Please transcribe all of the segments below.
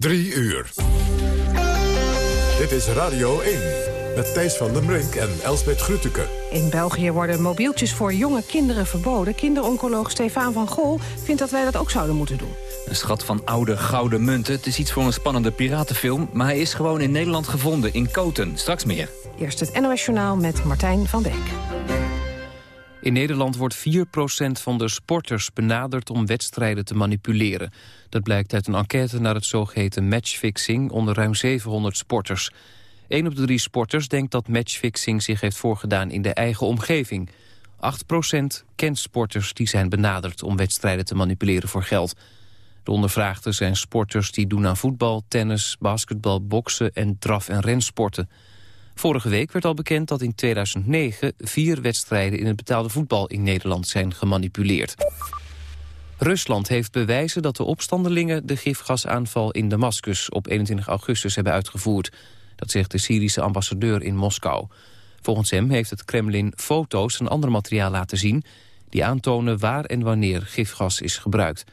Drie uur. Dit is Radio 1 met Thijs van den Brink en Elsbeth Grütke. In België worden mobieltjes voor jonge kinderen verboden. Kinderoncoloog Stefan van Gol vindt dat wij dat ook zouden moeten doen. Een schat van oude gouden munten. Het is iets voor een spannende piratenfilm... maar hij is gewoon in Nederland gevonden, in Koten. Straks meer. Eerst het NOS Journaal met Martijn van Beek. In Nederland wordt 4% van de sporters benaderd om wedstrijden te manipuleren. Dat blijkt uit een enquête naar het zogeheten matchfixing onder ruim 700 sporters. Een op de drie sporters denkt dat matchfixing zich heeft voorgedaan in de eigen omgeving. 8% kent sporters die zijn benaderd om wedstrijden te manipuleren voor geld. De ondervraagden zijn sporters die doen aan voetbal, tennis, basketbal, boksen en draf- en rensporten. Vorige week werd al bekend dat in 2009 vier wedstrijden in het betaalde voetbal in Nederland zijn gemanipuleerd. Rusland heeft bewijzen dat de opstandelingen de gifgasaanval in Damascus op 21 augustus hebben uitgevoerd. Dat zegt de Syrische ambassadeur in Moskou. Volgens hem heeft het Kremlin foto's en ander materiaal laten zien... die aantonen waar en wanneer gifgas is gebruikt.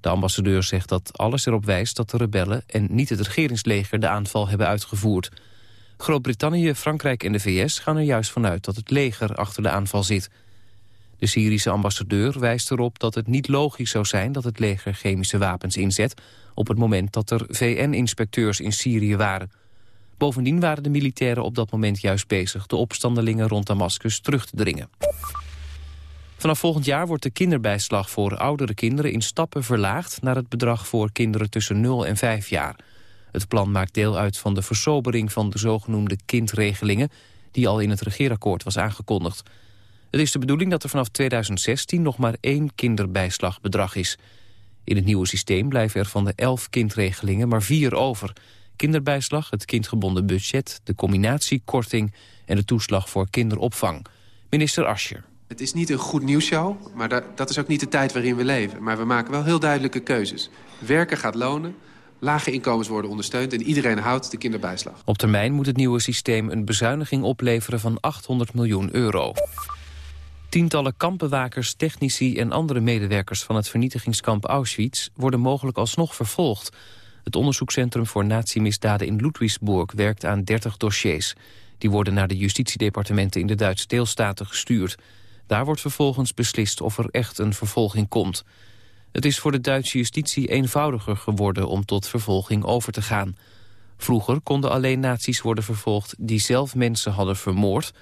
De ambassadeur zegt dat alles erop wijst dat de rebellen... en niet het regeringsleger de aanval hebben uitgevoerd. Groot-Brittannië, Frankrijk en de VS gaan er juist vanuit... dat het leger achter de aanval zit. De Syrische ambassadeur wijst erop dat het niet logisch zou zijn... dat het leger chemische wapens inzet... op het moment dat er VN-inspecteurs in Syrië waren... Bovendien waren de militairen op dat moment juist bezig... de opstandelingen rond Damascus terug te dringen. Vanaf volgend jaar wordt de kinderbijslag voor oudere kinderen... in stappen verlaagd naar het bedrag voor kinderen tussen 0 en 5 jaar. Het plan maakt deel uit van de versobering van de zogenoemde kindregelingen... die al in het regeerakkoord was aangekondigd. Het is de bedoeling dat er vanaf 2016 nog maar één kinderbijslagbedrag is. In het nieuwe systeem blijven er van de elf kindregelingen maar vier over kinderbijslag, het kindgebonden budget, de combinatiekorting en de toeslag voor kinderopvang. Minister Ascher. Het is niet een goed nieuwsshow, maar dat, dat is ook niet de tijd waarin we leven. Maar we maken wel heel duidelijke keuzes. Werken gaat lonen, lage inkomens worden ondersteund... en iedereen houdt de kinderbijslag. Op termijn moet het nieuwe systeem een bezuiniging opleveren van 800 miljoen euro. Tientallen kampbewakers, technici en andere medewerkers van het vernietigingskamp Auschwitz... worden mogelijk alsnog vervolgd. Het onderzoekscentrum voor natiemisdaden in Ludwigsburg werkt aan 30 dossiers. Die worden naar de justitiedepartementen in de Duitse deelstaten gestuurd. Daar wordt vervolgens beslist of er echt een vervolging komt. Het is voor de Duitse justitie eenvoudiger geworden om tot vervolging over te gaan. Vroeger konden alleen nazi's worden vervolgd die zelf mensen hadden vermoord.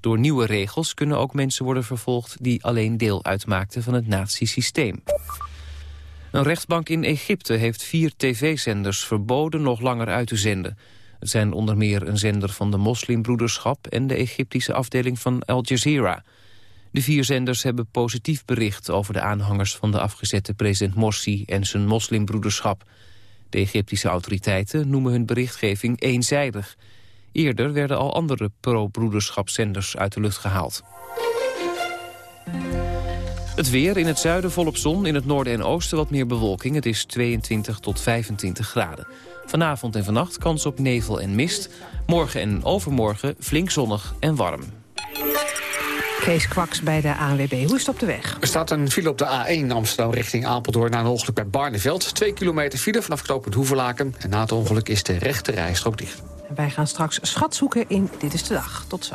Door nieuwe regels kunnen ook mensen worden vervolgd die alleen deel uitmaakten van het nazisysteem. Een rechtbank in Egypte heeft vier tv-zenders verboden nog langer uit te zenden. Het zijn onder meer een zender van de moslimbroederschap... en de Egyptische afdeling van Al Jazeera. De vier zenders hebben positief bericht over de aanhangers... van de afgezette president Morsi en zijn moslimbroederschap. De Egyptische autoriteiten noemen hun berichtgeving eenzijdig. Eerder werden al andere pro-broederschapszenders uit de lucht gehaald. Het weer in het zuiden volop zon, in het noorden en oosten wat meer bewolking. Het is 22 tot 25 graden. Vanavond en vannacht kans op nevel en mist. Morgen en overmorgen flink zonnig en warm. Kees Kwaks bij de ANWB. Hoe is het op de weg? Er staat een file op de A1 Amsterdam richting Apeldoorn... na een ongeluk bij Barneveld. Twee kilometer file vanaf knooppunt Hoevelaken. En na het ongeluk is de rechte rijstrook dicht. Wij gaan straks schat zoeken in Dit is de Dag. Tot zo.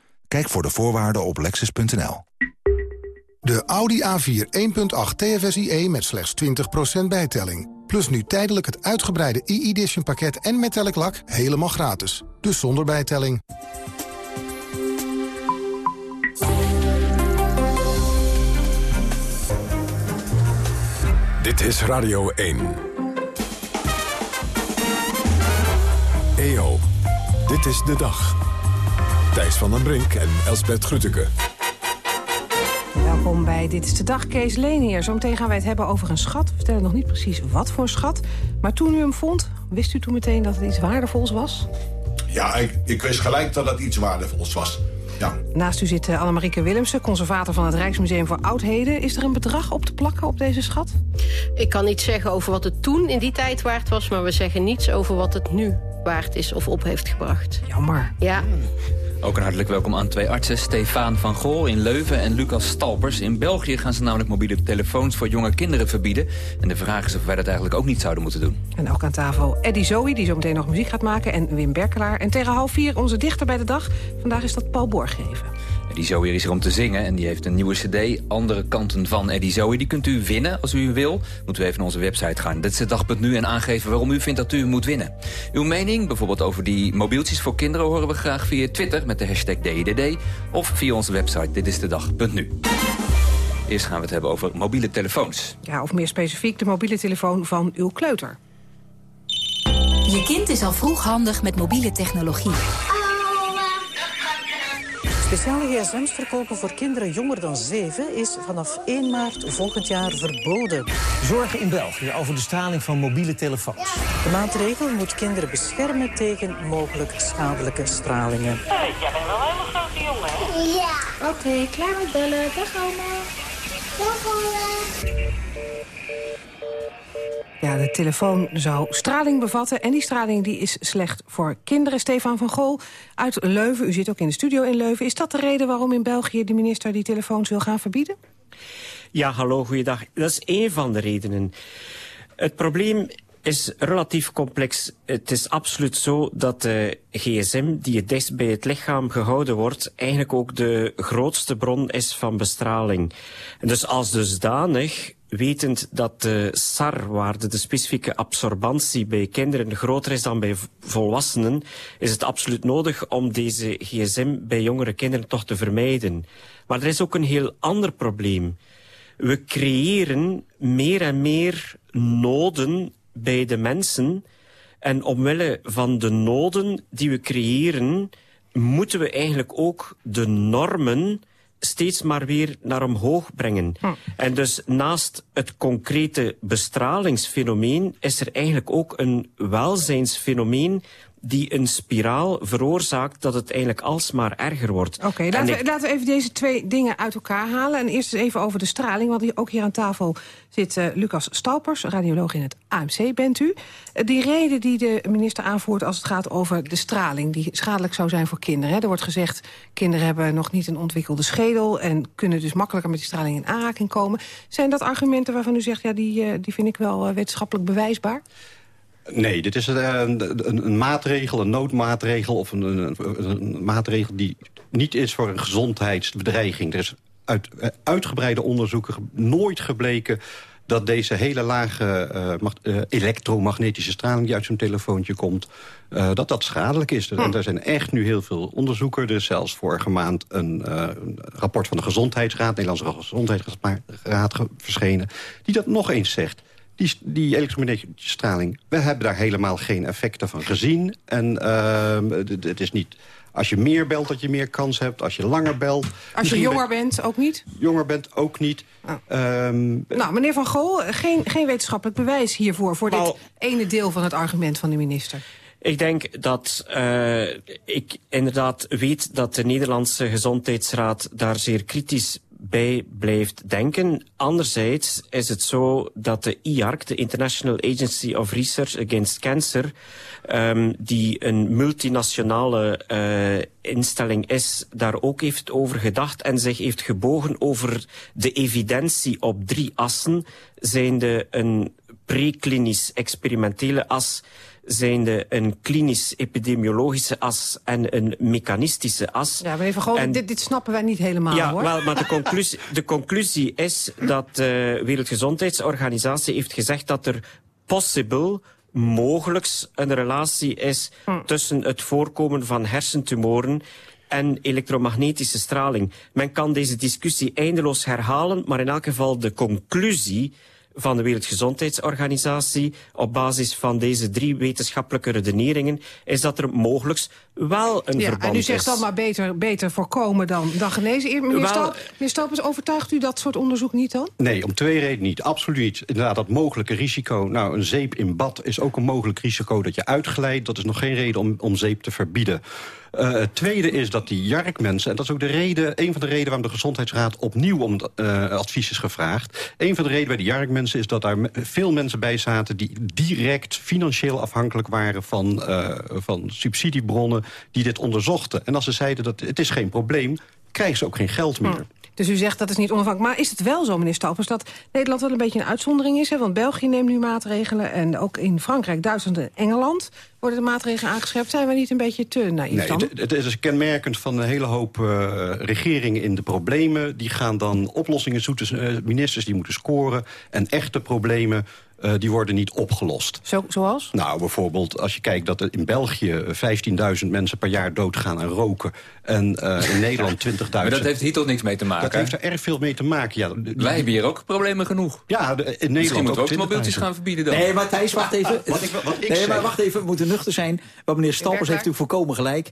Kijk voor de voorwaarden op lexus.nl. De Audi A4 1.8 TFSIe met slechts 20% bijtelling. Plus nu tijdelijk het uitgebreide e-edition pakket en metallic lak helemaal gratis. Dus zonder bijtelling. Dit is Radio 1. EO, dit is de dag. Thijs van den Brink en Elsbert Grütke. Welkom bij Dit is de Dag, Kees Leenheer. Zometeen gaan wij het hebben over een schat. We vertellen nog niet precies wat voor schat. Maar toen u hem vond, wist u toen meteen dat het iets waardevols was? Ja, ik, ik wist gelijk dat het iets waardevols was. Ja. Naast u zit Annemarieke Willemsen, conservator van het Rijksmuseum voor Oudheden. Is er een bedrag op te plakken op deze schat? Ik kan niet zeggen over wat het toen in die tijd waard was... maar we zeggen niets over wat het nu waard is of op heeft gebracht. Jammer. Ja. Ook een hartelijk welkom aan twee artsen, Stefan van Gool in Leuven en Lucas Stalpers. In België gaan ze namelijk mobiele telefoons voor jonge kinderen verbieden. En de vraag is of wij dat eigenlijk ook niet zouden moeten doen. En ook aan tafel Eddie Zoe, die zo meteen nog muziek gaat maken, en Wim Berkelaar. En tegen half vier onze dichter bij de dag. Vandaag is dat Paul Borggeven. Eddie Zoe is er om te zingen en die heeft een nieuwe cd. Andere kanten van Eddie Zoe. Die kunt u winnen als u hem wil. Moet u even naar onze website gaan. Dit is de dag.nu en aangeven waarom u vindt dat u hem moet winnen. Uw mening, bijvoorbeeld over die mobieltjes voor kinderen... horen we graag via Twitter met de hashtag DIDD. Of via onze website Dit is de dag.nu. Eerst gaan we het hebben over mobiele telefoons. Ja, of meer specifiek de mobiele telefoon van uw kleuter. Je kind is al vroeg handig met mobiele technologie. Speciale gsm's verkopen voor kinderen jonger dan 7 is vanaf 1 maart volgend jaar verboden. Zorgen in België over de straling van mobiele telefoons. De maatregel moet kinderen beschermen tegen mogelijk schadelijke stralingen. Hey, jij bent wel een hele grote jongen, hè? Ja. Oké, klaar met bellen. Dag, oma. Dag, oma. Ja, de telefoon zou straling bevatten. En die straling die is slecht voor kinderen. Stefan van Gool uit Leuven. U zit ook in de studio in Leuven. Is dat de reden waarom in België de minister die telefoons wil gaan verbieden? Ja, hallo, goeiedag. Dat is één van de redenen. Het probleem is relatief complex. Het is absoluut zo dat de gsm die het dichtst bij het lichaam gehouden wordt... eigenlijk ook de grootste bron is van bestraling. Dus als dusdanig wetend dat de SAR-waarde, de specifieke absorbantie bij kinderen groter is dan bij volwassenen, is het absoluut nodig om deze gsm bij jongere kinderen toch te vermijden. Maar er is ook een heel ander probleem. We creëren meer en meer noden bij de mensen en omwille van de noden die we creëren, moeten we eigenlijk ook de normen steeds maar weer naar omhoog brengen. Hm. En dus naast het concrete bestralingsfenomeen is er eigenlijk ook een welzijnsfenomeen die een spiraal veroorzaakt dat het eigenlijk alsmaar erger wordt. Oké, laten, we, laten we even deze twee dingen uit elkaar halen. En eerst eens even over de straling, want ook hier aan tafel zit uh, Lucas Stalpers, radioloog in het AMC bent u. Uh, die reden die de minister aanvoert als het gaat over de straling... die schadelijk zou zijn voor kinderen. Hè. Er wordt gezegd, kinderen hebben nog niet een ontwikkelde schedel... en kunnen dus makkelijker met die straling in aanraking komen. Zijn dat argumenten waarvan u zegt, ja, die, uh, die vind ik wel wetenschappelijk bewijsbaar? Nee, dit is een, een, een, maatregel, een noodmaatregel... of een, een, maatregel die niet is voor een gezondheidsbedreiging. Er is uit uitgebreide onderzoeken nooit gebleken dat deze hele lage uh, uh, elektromagnetische straling... die uit zo'n telefoontje komt, uh, dat dat schadelijk is. Hm. En er zijn echt nu heel veel onderzoeken. Er is zelfs vorige maand een, een rapport van de Gezondheidsraad... Nederlandse Gezondheidsraad verschenen... die dat nog eens zegt die, die elektromagnetische straling... we hebben daar helemaal geen effecten van gezien. En uh, het is niet... Als je meer belt, dat je meer kans hebt. Als je langer belt... Als je jonger bent, ook niet? Jonger bent, ook niet. Oh. Um, nou, meneer Van Gool, geen, geen wetenschappelijk bewijs hiervoor... voor nou, dit ene deel van het argument van de minister. Ik denk dat uh, ik inderdaad weet dat de Nederlandse Gezondheidsraad daar zeer kritisch bij blijft denken. Anderzijds is het zo dat de IARC, de International Agency of Research Against Cancer, um, die een multinationale uh, instelling is, daar ook heeft over gedacht en zich heeft gebogen over de evidentie op drie assen, zijnde een preklinisch experimentele as zijnde een klinisch-epidemiologische as en een mechanistische as. Ja, maar even gewoon, dit, dit snappen wij niet helemaal, ja, hoor. wel, maar de conclusie, de conclusie is dat de Wereldgezondheidsorganisatie heeft gezegd dat er possible mogelijks een relatie is tussen het voorkomen van hersentumoren en elektromagnetische straling. Men kan deze discussie eindeloos herhalen, maar in elk geval de conclusie van de Wereldgezondheidsorganisatie. Op basis van deze drie wetenschappelijke redeneringen is dat er mogelijks wel een ja, verband en u zegt is. dan maar beter, beter voorkomen dan, dan genezen. Eer- Meneer, Wel- meneer Stalpers, overtuigt u dat soort onderzoek niet dan? Nee, om twee redenen niet. Absoluut niet. Inderdaad, dat mogelijke risico. Nou, een zeep in bad is ook een mogelijk risico dat je uitglijdt. Dat is nog geen reden om, om zeep te verbieden. Eh, het tweede is dat die jarkmensen... en dat is ook de reden, een van de redenen waarom de Gezondheidsraad... opnieuw om eh, advies is gevraagd. Een van de redenen bij de jarkmensen is dat daar veel mensen bij zaten... die direct financieel afhankelijk waren van, eh, van subsidiebronnen... die dit onderzochten. En als ze zeiden dat het is geen probleem... krijgen ze ook geen geld meer. Dus u zegt dat is niet onafhankelijk. Maar is het wel zo, meneer Stalpers, dat Nederland wel een beetje een uitzondering is? Hè? Want België neemt nu maatregelen en ook in Frankrijk, Duitsland en Engeland... worden de maatregelen aangescherpt. Zijn we niet een beetje te naïef Nee, dan? het, het is kenmerkend van een hele hoop eh, regeringen in de problemen. Die gaan dan oplossingen zoeken. eh, ministers die moeten scoren. En echte problemen, eh, die worden niet opgelost. Zo, zoals? Nou, bijvoorbeeld als je kijkt dat er in België 15.000 mensen per jaar doodgaan aan roken. En eh, in Nederland 20.000. Maar dat heeft hier toch niks mee te maken? Dat heeft er erg veel mee te maken, ja. Wij hebben hier ook problemen genoeg. Ja, de- in Nederland Misschien moeten we ook de 20.000. mobieltjes gaan verbieden dan. Nee, maar Thijs, wacht even. Wat ik- wat ik nee, zeg- maar wacht even, we moeten nuchter zijn. Want meneer Stalpers daar. heeft natuurlijk volkomen gelijk.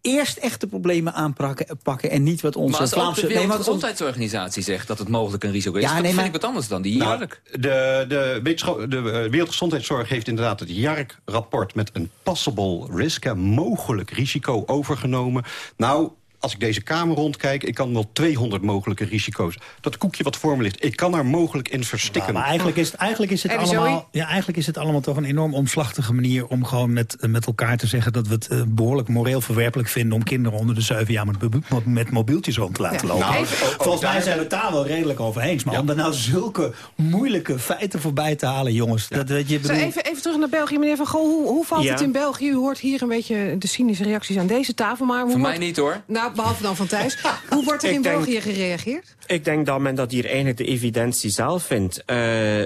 Eerst echte problemen aanpakken pakken en niet wat onze Maar als ook Vlaamse... de wat Wereldgezondheidsorganisatie zegt dat het mogelijk een risico is... Ja, nee, vind maar- ik wat anders dan die Nou, jark. de, de, de eh, Wereldgezondheidszorg heeft inderdaad het JARC-rapport... met een possible risk, een mogelijk risico, overgenomen. Nou, als ik deze kamer rondkijk, ik kan wel 200 mogelijke risico's. Dat koekje wat voor me ligt, ik kan er mogelijk in verstikken. Maar eigenlijk is, het- eigenlijk, is het allemaal, ja, eigenlijk is het allemaal toch een enorm omslachtige manier... om gewoon met, met elkaar te zeggen dat we het eh, behoorlijk moreel verwerpelijk vinden... om kinderen onder de zeven jaar met, mobiel- met mobieltjes rond te laten Ja. lopen. Nou, Even- ook- ook Volgens mij daar- zijn we het daar wel redelijk over eens. Maar Ja. om er nou zulke moeilijke feiten voorbij te halen, jongens... Dat, je, Zo, even, even terug naar België, meneer Van Gogh. Hoe, hoe valt Ja. het in België? U hoort hier een beetje de cynische reacties aan deze tafel. Maar hoe Voor mij niet hoor. Nou, behalve dan van Thijs. hoe wordt er Ik in denk- België gereageerd? Ik denk dat men dat hier eigenlijk de evidentie zelf vindt. Eh,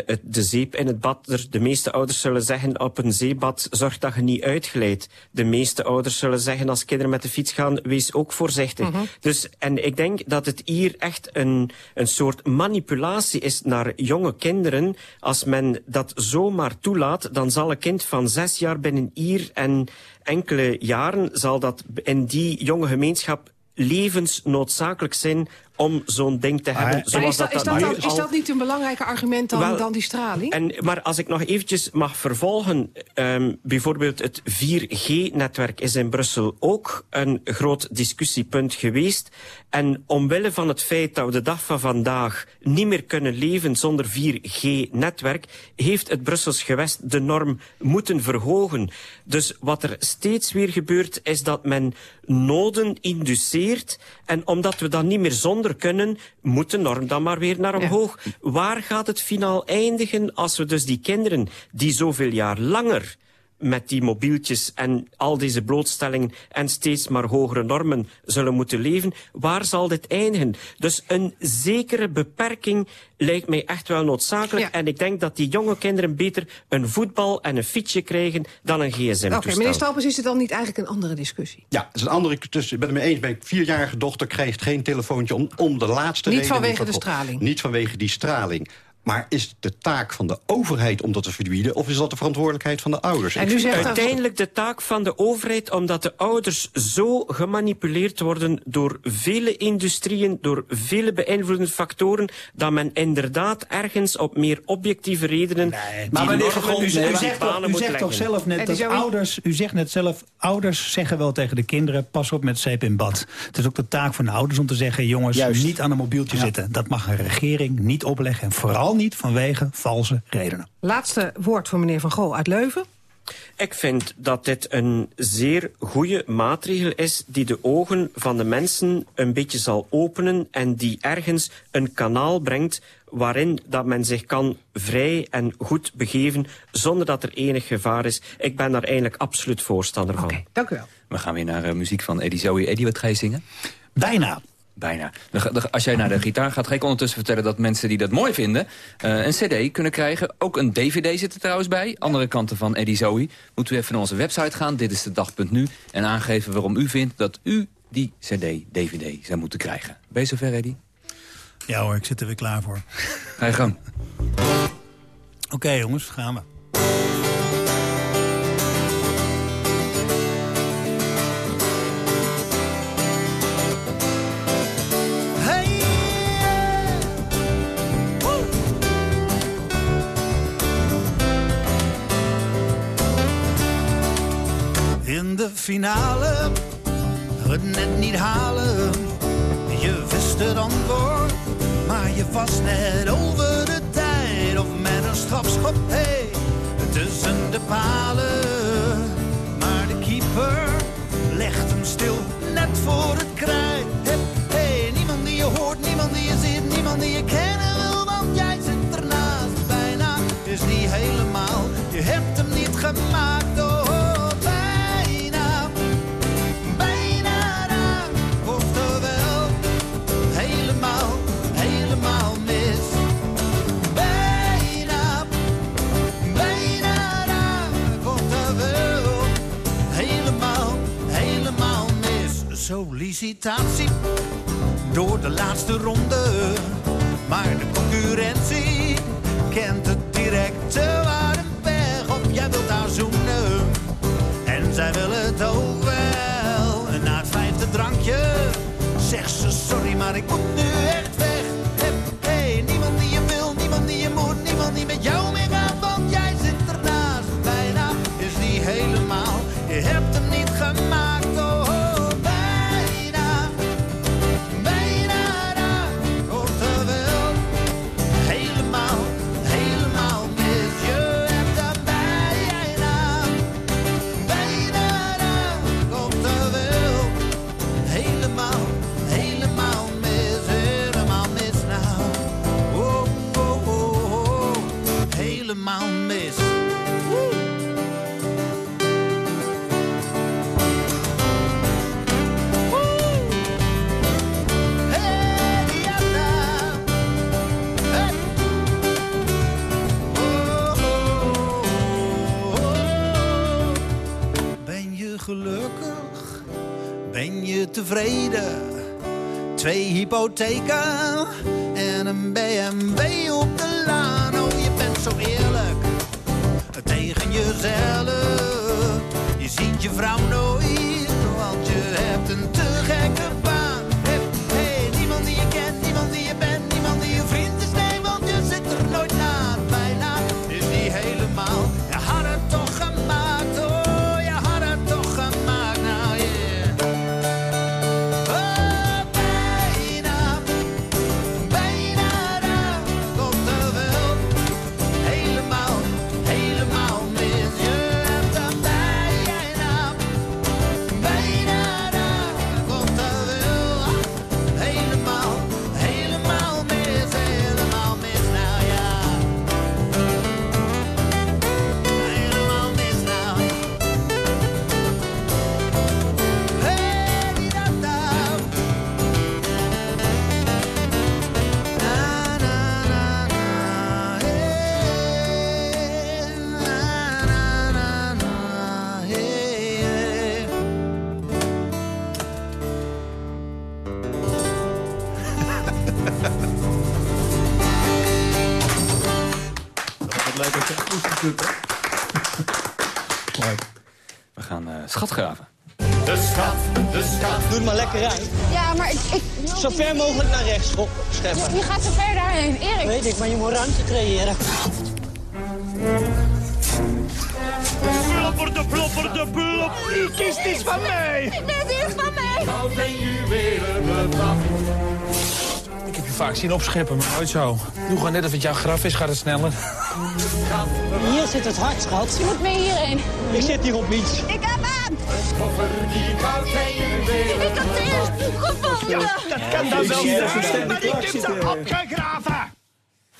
het, de zeep in het bad, de meeste ouders zullen zeggen op een zeebad, zorg dat je niet uitglijdt. De meeste ouders zullen zeggen als kinderen met de fiets gaan, wees ook voorzichtig. Dus, en ik denk dat het hier echt een, een soort manipulatie is naar jonge kinderen. Als men dat zomaar toelaat, dan zal een kind van zes jaar binnen hier en enkele jaren zal dat in die jonge gemeenschap levensnoodzakelijk zijn om zo'n ding te hebben. Maar Zoals is, dat, is, dat, dat nu dan, is dat niet een belangrijker argument dan, Wel, dan die straling? en, maar als ik nog eventjes mag vervolgen, ehm, bijvoorbeeld het 4G-netwerk is in Brussel ook een groot discussiepunt geweest. En omwille van het feit dat we de dag van vandaag niet meer kunnen leven zonder 4G-netwerk, heeft het Brussels gewest de norm moeten verhogen. Dus wat er steeds weer gebeurt, is dat men noden induceert. En omdat we dat niet meer zonder kunnen, moet de norm dan maar weer naar omhoog. Waar gaat het finaal eindigen als we dus die kinderen die zoveel jaar langer met die mobieltjes en al deze blootstellingen en steeds maar hogere normen zullen moeten leven, waar zal dit eindigen? Dus een zekere beperking lijkt mij echt wel noodzakelijk. En ik denk dat die jonge kinderen beter een voetbal en een fietsje krijgen dan een gsm-toestel. Oké, meneer Stalpers, is het dan niet eigenlijk een andere discussie? Ja, het is een andere. Dus ik ben het mee eens. Mijn vierjarige dochter krijgt geen telefoontje om, om de laatste Niet reden. vanwege die de straling. Niet vanwege die straling. Maar is het de taak van de overheid om dat te verbieden... of is dat de verantwoordelijkheid van de ouders? Ik vind- Uiteindelijk de taak van de overheid, omdat de ouders zo gemanipuleerd worden door vele industrieën, door vele beïnvloedende factoren, dat men inderdaad ergens op meer objectieve redenen Maar Van Gogh, u, zegt, toch, u zegt toch zelf net dat ouders... U zegt net zelf, ouders zeggen wel tegen de kinderen... pas op met zeep in bad. Het is ook de taak van de ouders om te zeggen... jongens, Juist. niet aan een mobieltje zitten. Dat mag een regering niet opleggen. En vooral niet vanwege valse redenen. Laatste woord voor meneer Van Gogh uit Leuven. Ik vind dat dit een zeer goede maatregel is die de ogen van de mensen een beetje zal openen en die ergens een kanaal brengt waarin dat men zich kan vrij en goed begeven zonder dat er enig gevaar is. Ik ben daar eigenlijk absoluut voorstander van. Oké, dank u wel. We gaan weer naar uh, muziek van Eddie Zoe. Eddie, wat ga je zingen? Bijna. Bijna. Als jij naar de gitaar gaat, ga ik ondertussen vertellen dat mensen die dat mooi vinden... Uh, een cd kunnen krijgen. Ook een dvd zit er trouwens bij. Andere kanten van Eddie Zoe. Moet u even naar onze website gaan, dit is de dag.nu... en aangeven waarom u vindt dat u die cd, dvd zou moeten krijgen. Ben je zover, Eddie? Ja hoor, ik zit er weer klaar voor. Ga je gang. Oké okay, jongens, gaan we. Finale, het net niet halen. Je wist het antwoord maar je was net over de tijd. Of met een strafschop, hey, tussen de palen. Maar de keeper legt hem stil, net voor het krijt. Hey, niemand die je hoort, niemand die je ziet, niemand die je kennen wil. Want jij zit ernaast, bijna is niet helemaal. Je hebt hem niet gemaakt, oh. Sollicitatie door de laatste ronde. Maar de concurrentie kent het directe Waardenberg op. Jij wilt haar zoenen en zij wil het ook wel. Na het vijfde drankje zegt ze sorry, maar ik moet nu echt weg. Hey, niemand die je wil, niemand die je moet, niemand die met jou meegaat. Want jij zit ernaast, bijna is die helemaal. Je hebt Twee hypotheken Uit. Ja, maar ik... ik Zo ver mogelijk naar rechts, Stefan. je, je gaat zo ver daarheen, Erik. Weet ik, maar je moet ruimte creëren. Plopper de plopper de plop. Die kist is van mij. Dit is van mij. Goud en juwelen bevat. Ik heb je vaak zien opscheppen, maar nooit zo. Doe gewoon net of het jouw graf is, gaat het sneller. Hier zit het hart, schat. Je moet mee hierheen. Ik zit hier op iets. Ik heb hem! Ik heb het gevonden! Dat kan dan wel zijn, maar ik heb ze opgegraven.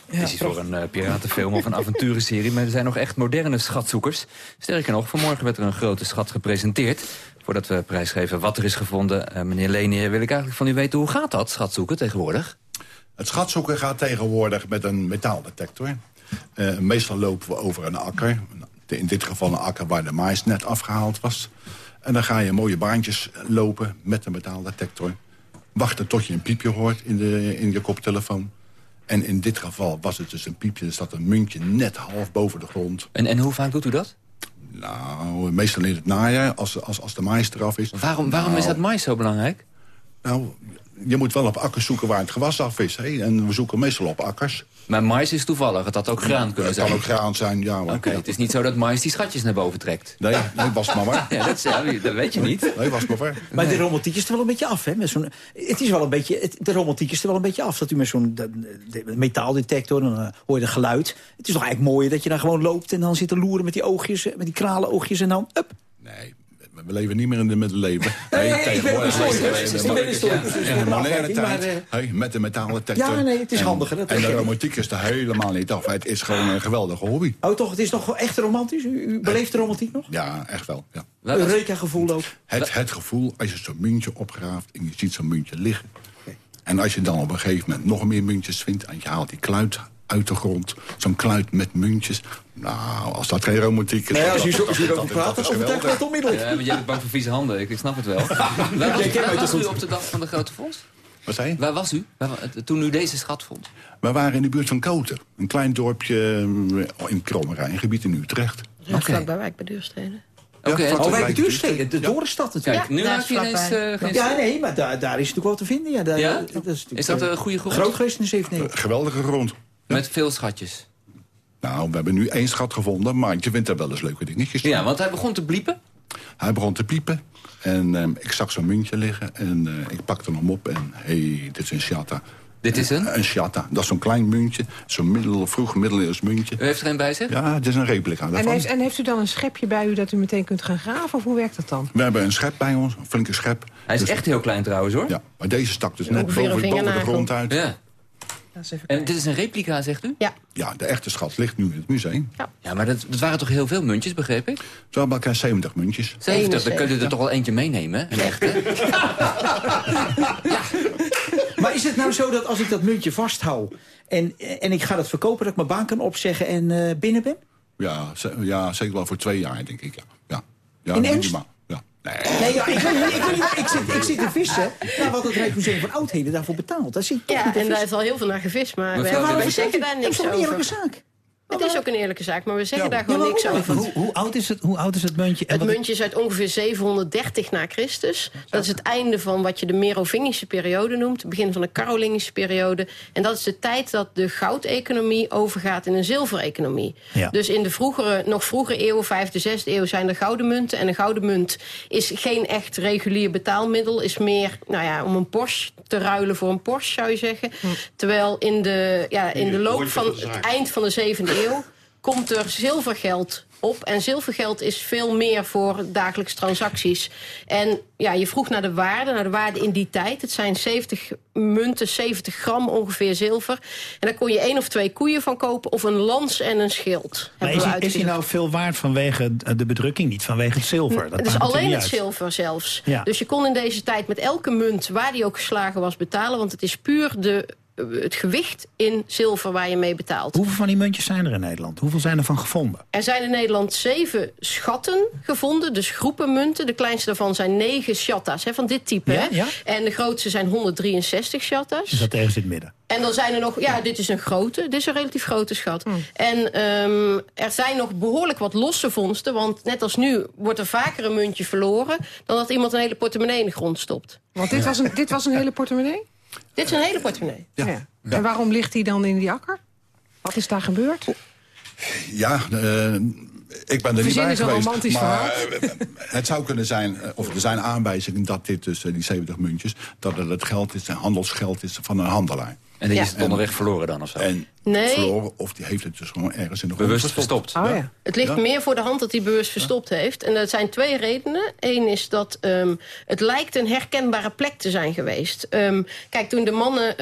Het is iets voor een eh, piratenfilm of een avonturenserie... maar er zijn nog echt moderne schatzoekers. Sterker nog, vanmorgen werd er een grote schat gepresenteerd. Voordat we prijsgeven wat er is gevonden... eh, meneer Lenier, wil ik eigenlijk van u weten... hoe gaat dat, schatzoeken, tegenwoordig? Het schatzoeken gaat tegenwoordig met een metaaldetector. Eh, meestal lopen we over een akker. In dit geval een akker waar de mais net afgehaald was. En dan ga je mooie baantjes lopen met een metaaldetector. Wachten tot je een piepje hoort in, de, in je koptelefoon. En in dit geval was het dus een piepje. Er zat een muntje net half boven de grond. En, en hoe vaak doet u dat? Nou, meestal in het najaar, als, als, als de mais eraf is. Waarom, waarom is Nou, dat mais zo belangrijk? Nou, je moet wel op akkers zoeken waar het gewas af is. Hè? En we zoeken meestal op akkers. Maar mais is toevallig, het had ook graan kunnen Het zijn. kan ook graan zijn, ja. maar- Oké, het is niet zo dat mais die schatjes naar boven trekt. Nee, nee, was maar waar. Ja, dat, is- ja, dat weet je niet. Nee, was maar waar. Maar de romantiek is er wel een beetje af, hè? Met zo'n, het is wel een beetje, het- de romantiek is er wel een beetje af. Dat u met zo'n de- de- metaaldetector, dan eh, hoor je een geluid. Het is toch eigenlijk mooier dat je dan gewoon loopt... en dan zit te loeren met die oogjes, eh, met die kralenoogjes en dan... Up. We leven niet meer in de middeleeuwen. Nee, Nee, ik ben we in de ik ben historicus, moderne- in de tijd. hey, met de metalen detector. Ja, nee, het is En- handiger, dat En de romantiek is er helemaal niet af. Het is gewoon een geweldige hobby. Oh toch, het is nog echt romantisch? U, u beleeft de romantiek nog? Ja, echt wel. Ja. Een Eureka-gevoel ook. Het, het gevoel als je zo'n muntje opgraaft en je ziet zo'n muntje liggen. En als je dan op een gegeven moment nog meer muntjes vindt... en je haalt die kluit uit de grond, zo'n kluit met muntjes... nou, als dat geen romantiek is... Nee, als u zo- dat- praat, dan overtuigt geweldig. dat onmiddellijk. Ja, maar jij bent bang voor vieze handen, ik, ik snap het wel. Waar was, u op de dag van de Grote Fonds? Wat zei je? Waar was u Waar toen u deze schat vond? We waren in de buurt van Koten. Een klein dorpje eh, in het Krommerijngebied in Utrecht. Dat is vlakbij wijk bij Duurstede. Oké, Oh, bij wij de Duurstede, de Ja. Dorenstad natuurlijk. Kijk, nu je ineens vlakbij. eh, geen Ja, nee, maar daar, daar is natuurlijk wel te vinden. Ja, daar, Ja? dat is, natuurlijk, Is dat een goede grond? Groot geweest in de 97. Geweldige grond. Met veel schatjes. Nou, we hebben nu één schat gevonden, maar je vindt er wel eens leuke dingetjes. Ja, want hij begon te bliepen. Hij begon te piepen en ehm, ik zag zo'n muntje liggen en eh, ik pakte hem op en hé, hey, dit is een shatta. Dit is een? Een shatta, dat is zo'n klein muntje, zo'n middel, vroeg middeleeuws muntje. U heeft er een bij zich? Ja, het is een replica En heeft, en heeft u dan een schepje bij u dat u meteen kunt gaan graven? Of hoe werkt dat dan? We hebben een schep bij ons, een flinke schep. Hij is Dus- echt heel klein trouwens hoor. Ja, maar deze stak dus net boven, boven de grond uit. Ja. En dit is een replica, zegt u? Ja. Ja, de echte schat ligt nu in het museum. Ja, maar dat, dat waren toch heel veel muntjes, begreep ik? Zo bij elkaar 70 muntjes. 70, dan kun je er toch wel eentje meenemen, hè? Een echte. Maar is het nou zo dat als ik dat muntje vasthoud... en, en ik ga dat verkopen, dat ik mijn baan kan opzeggen en eh, binnen ben? Ja, ja, zeker wel voor twee jaar, denk ik. Ja, ja. ja In minimaal. Nee. Nee, ja, ik, weet niet, ik, weet niet, ik, zit, ik zit te vissen naar wat het Rijksmuseum van Oudheden daarvoor betaalt. Daar zit ik toch Ja, en daar is al heel veel naar gevist, maar Mevrouw, wij, waarom wij verzet zeggen u? daar Dat is niks een over. eerlijke zaak? Het is ook een eerlijke zaak, maar we zeggen Ja, daar gewoon niks over. Hoe, hoe, oud is het, hoe oud is het muntje? En Het muntje is uit ongeveer 730 na Christus. Dat is het einde van wat je de Merovingische periode noemt. Het begin van de Carolingische periode. En dat is de tijd dat de goudeconomie overgaat in een zilvereconomie. Ja. Dus in de vroegere, nog vroegere eeuw, 5e, 6e eeuw, zijn er gouden munten. En een gouden munt is geen echt regulier betaalmiddel. Is meer nou ja, om een Porsche te ruilen voor een Porsche, zou je zeggen. Terwijl in de, ja, in de loop van het eind van de 7e eeuw komt er zilvergeld op. En zilvergeld is veel meer voor dagelijkse transacties. En ja, je vroeg naar de waarde, naar de waarde in die tijd. Het zijn 70 munten, 70 gram ongeveer zilver. En daar kon je één of twee koeien van kopen... of een lans en een schild. Maar is, hij, is nou veel waard vanwege de bedrukking, niet vanwege het zilver? Dat is alleen het uit. zilver zelfs. Ja. Dus je kon in deze tijd met elke munt, waar die ook geslagen was, betalen. Want het is puur de, het gewicht in zilver waar je mee betaalt. Hoeveel van die muntjes zijn er in Nederland? Hoeveel zijn er van gevonden? Er zijn in Nederland zeven schatten gevonden, dus groepen munten. De kleinste daarvan zijn negen shatta's, hè, van dit type. Ja, hè. ja. En de grootste zijn 163 shatta's. Dus dat ergens in het midden. En dan zijn er nog, ja, dit is een grote, dit is een relatief grote schat. En ehm, er zijn nog behoorlijk wat losse vondsten, want net als nu wordt er vaker een muntje verloren dan dat iemand een hele portemonnee in de grond stopt. Want dit was een, dit was een hele portemonnee? Dit is een hele portemonnee. Ja. En waarom ligt die dan in die akker? Wat is daar gebeurd? Ja, eh, ik ben er niet Verzin bij is een geweest. romantisch maar eh, het zou kunnen zijn, eh, of er zijn aanwijzingen dat dit dus, eh, die 70 muntjes... dat het het geld is, handelsgeld is van een handelaar. En die is het onderweg verloren dan of zo? En Nee. verloren, of die heeft het dus gewoon ergens in de grond Bewust verstopt. Oh ja. Het ligt Ja. meer voor de hand dat hij bewust verstopt heeft. En dat zijn twee redenen. Eén is dat ehm, het lijkt een herkenbare plek te zijn geweest. Ehm, kijk, toen de mannen eh,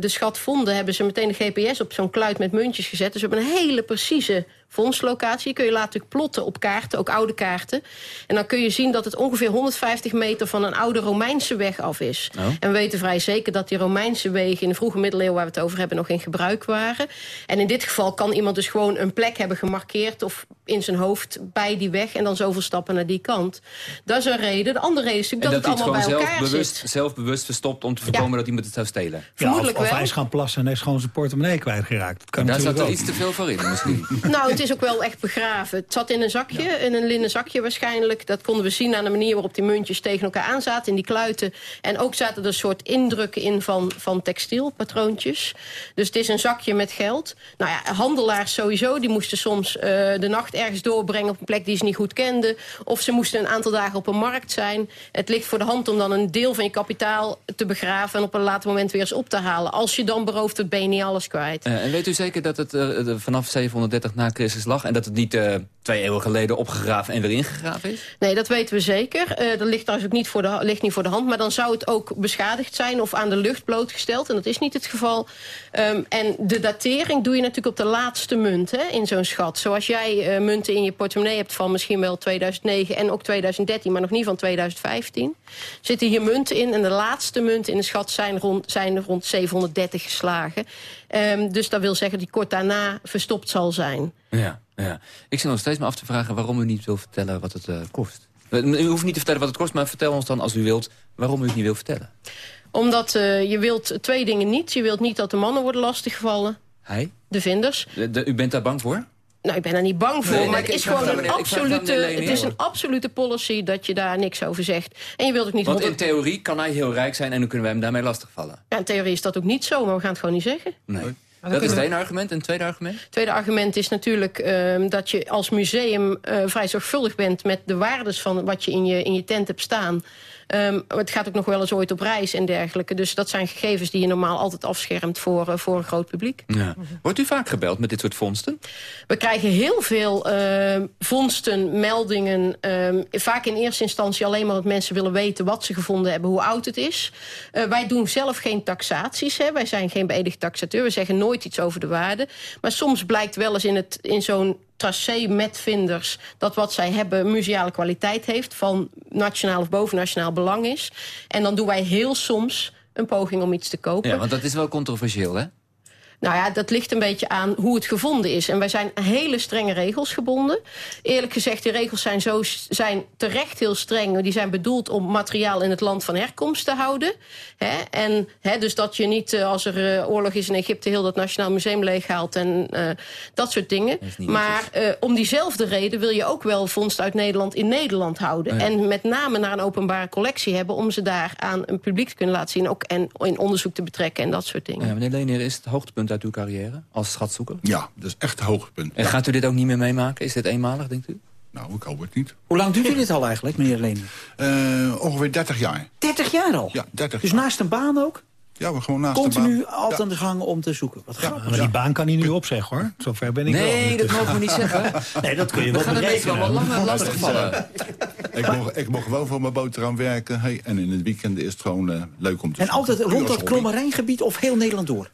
de schat vonden... hebben ze meteen de GPS op zo'n kluit met muntjes gezet. Dus we hebben een hele precieze vondstlocatie. Kun je laten plotten op kaarten, ook oude kaarten. En dan kun je zien dat het ongeveer 150 meter... van een oude Romeinse weg af is. Oh. En we weten vrij zeker dat die Romeinse wegen... in de vroege middeleeuwen waar we het over hebben nog in gebruik waren. En in dit geval kan iemand dus gewoon een plek hebben gemarkeerd... of in zijn hoofd bij die weg en dan zoveel stappen naar die kant. Dat is een reden. De andere reden is dat dat, het allemaal bij zelf elkaar bewust, zit. zelf bewust verstopt om te voorkomen dat iemand het zou stelen. Vermoedelijk of, of hij is gaan plassen en hij is gewoon zijn portemonnee kwijtgeraakt. Dat kan Daar zat er ook. iets te veel voor in misschien. Nou, het is ook wel echt begraven. Het zat in een zakje, in een linnen zakje waarschijnlijk. Dat konden we zien aan de manier waarop die muntjes tegen elkaar aan zaten... in die kluiten. En ook zaten er een soort indrukken in van, van textielpatroontjes. Dus het is een zakje met geld. Nou ja, handelaars sowieso, die moesten soms eh, de nacht ergens doorbrengen... op een plek die ze niet goed kenden. Of ze moesten een aantal dagen op een markt zijn. Het ligt voor de hand om dan een deel van je kapitaal te begraven... en op een later moment weer eens op te halen. Als je dan beroofd wordt, ben je niet alles kwijt. Eh, en weet u zeker dat het eh, vanaf 730 na Christus lag... en dat het niet eh, twee eeuwen geleden opgegraven en weer ingegraven is? Nee, dat weten we zeker. Eh, dat ligt trouwens ook niet voor, de, ligt niet voor de hand. Maar dan zou het ook beschadigd zijn of aan de lucht blootgesteld. En dat is niet het geval. Ehm, en de datering doe je natuurlijk op de laatste munt hè, in zo'n schat. Zoals jij eh, munten in je portemonnee hebt van misschien wel 2009 en ook 2013... maar nog niet van 2015. Zitten hier munten in en de laatste munten in de schat zijn rond, zijn rond 730 geslagen. Ehm, dus dat wil zeggen die kort daarna verstopt zal zijn. Ja, ja. Ik zit nog steeds me af te vragen waarom u niet wil vertellen wat het eh, kost. U hoeft niet te vertellen wat het kost, maar vertel ons dan als u wilt... waarom u het niet wil vertellen. Omdat eh, je wilt twee dingen niet. Je wilt niet dat de mannen worden lastiggevallen. Hij? De vinders. De- de- u bent daar bang voor? Nou, ik ben er niet bang voor, Nee, maar ik- het is gewoon een absolute, het is een absolute policy dat je daar niks over zegt. En je wilt ook niet... Want in theorie kan hij heel rijk zijn en dan kunnen wij hem daarmee lastigvallen. Ja, in theorie is dat ook niet zo, maar we gaan het gewoon niet zeggen. Nee. Dat is het ene argument. En het tweede argument? Tweede argument is natuurlijk ehm, dat je als museum eh, vrij zorgvuldig bent... met de waardes van wat je in je, in je tent hebt staan. Ehm, het gaat ook nog wel eens ooit op reis en dergelijke. Dus dat zijn gegevens die je normaal altijd afschermt voor, eh, voor een groot publiek. Ja. Wordt u vaak gebeld met dit soort vondsten? We krijgen heel veel ehm, vondsten, meldingen. ehm, vaak in eerste instantie alleen maar dat mensen willen weten wat ze gevonden hebben, hoe oud het is. Eh, wij doen zelf geen taxaties. Hè. Wij zijn geen beëdigd taxateur. We zeggen nooit iets over de waarde. Maar soms blijkt wel eens in, het, in zo'n tracé met vinders... dat wat zij hebben museale kwaliteit heeft... van nationaal of bovennationaal belang is. En dan doen wij heel soms een poging om iets te kopen. Ja, want dat is wel controversieel, hè? Nou ja, dat ligt een beetje aan hoe het gevonden is. En wij zijn hele strenge regels gebonden. Eerlijk gezegd, die regels zijn, zo, zijn terecht heel streng. Die zijn bedoeld om materiaal in het land van herkomst te houden. Hè? En hè, dus dat je niet, eh, als er eh, oorlog is in Egypte... heel dat Nationaal Museum leeghaalt en eh, dat soort dingen. Maar om diezelfde reden wil je ook wel vondst uit Nederland in Nederland houden. Ja. En met name naar een openbare collectie hebben... om ze daar aan een publiek te kunnen laten zien. Ook en in onderzoek te betrekken en dat soort dingen. Ja, meneer Lenier, is het hoogtepunt uit uw carrière als schatzoeker? Ja, dat is echt een hoogtepunt. En gaat u dit ook niet meer meemaken? Is dit eenmalig, denkt u? Nou, ik hoop het niet. Hoe lang duurt u dit al eigenlijk, meneer Leen? Eh, ongeveer 30 jaar. 30 jaar al? Ja, 30 Dus naast een baan ook? Ja, we gewoon naast de Continu baan. altijd Ja. aan de gang om te zoeken. Wat grappig. Maar die baan kan hij nu opzeggen, hoor. Zover ben ik wel. Nee, dat mogen we niet zeggen. Nee, dat kun je wel gaan de mensen wel berekenen. wat langer lastigvallen. Ik mocht, ik mocht gewoon voor mijn boterham werken. Hey, en in het weekend is het gewoon eh, leuk om te En zoeken. altijd rond dat. Krommerijngebied of heel Nederland door?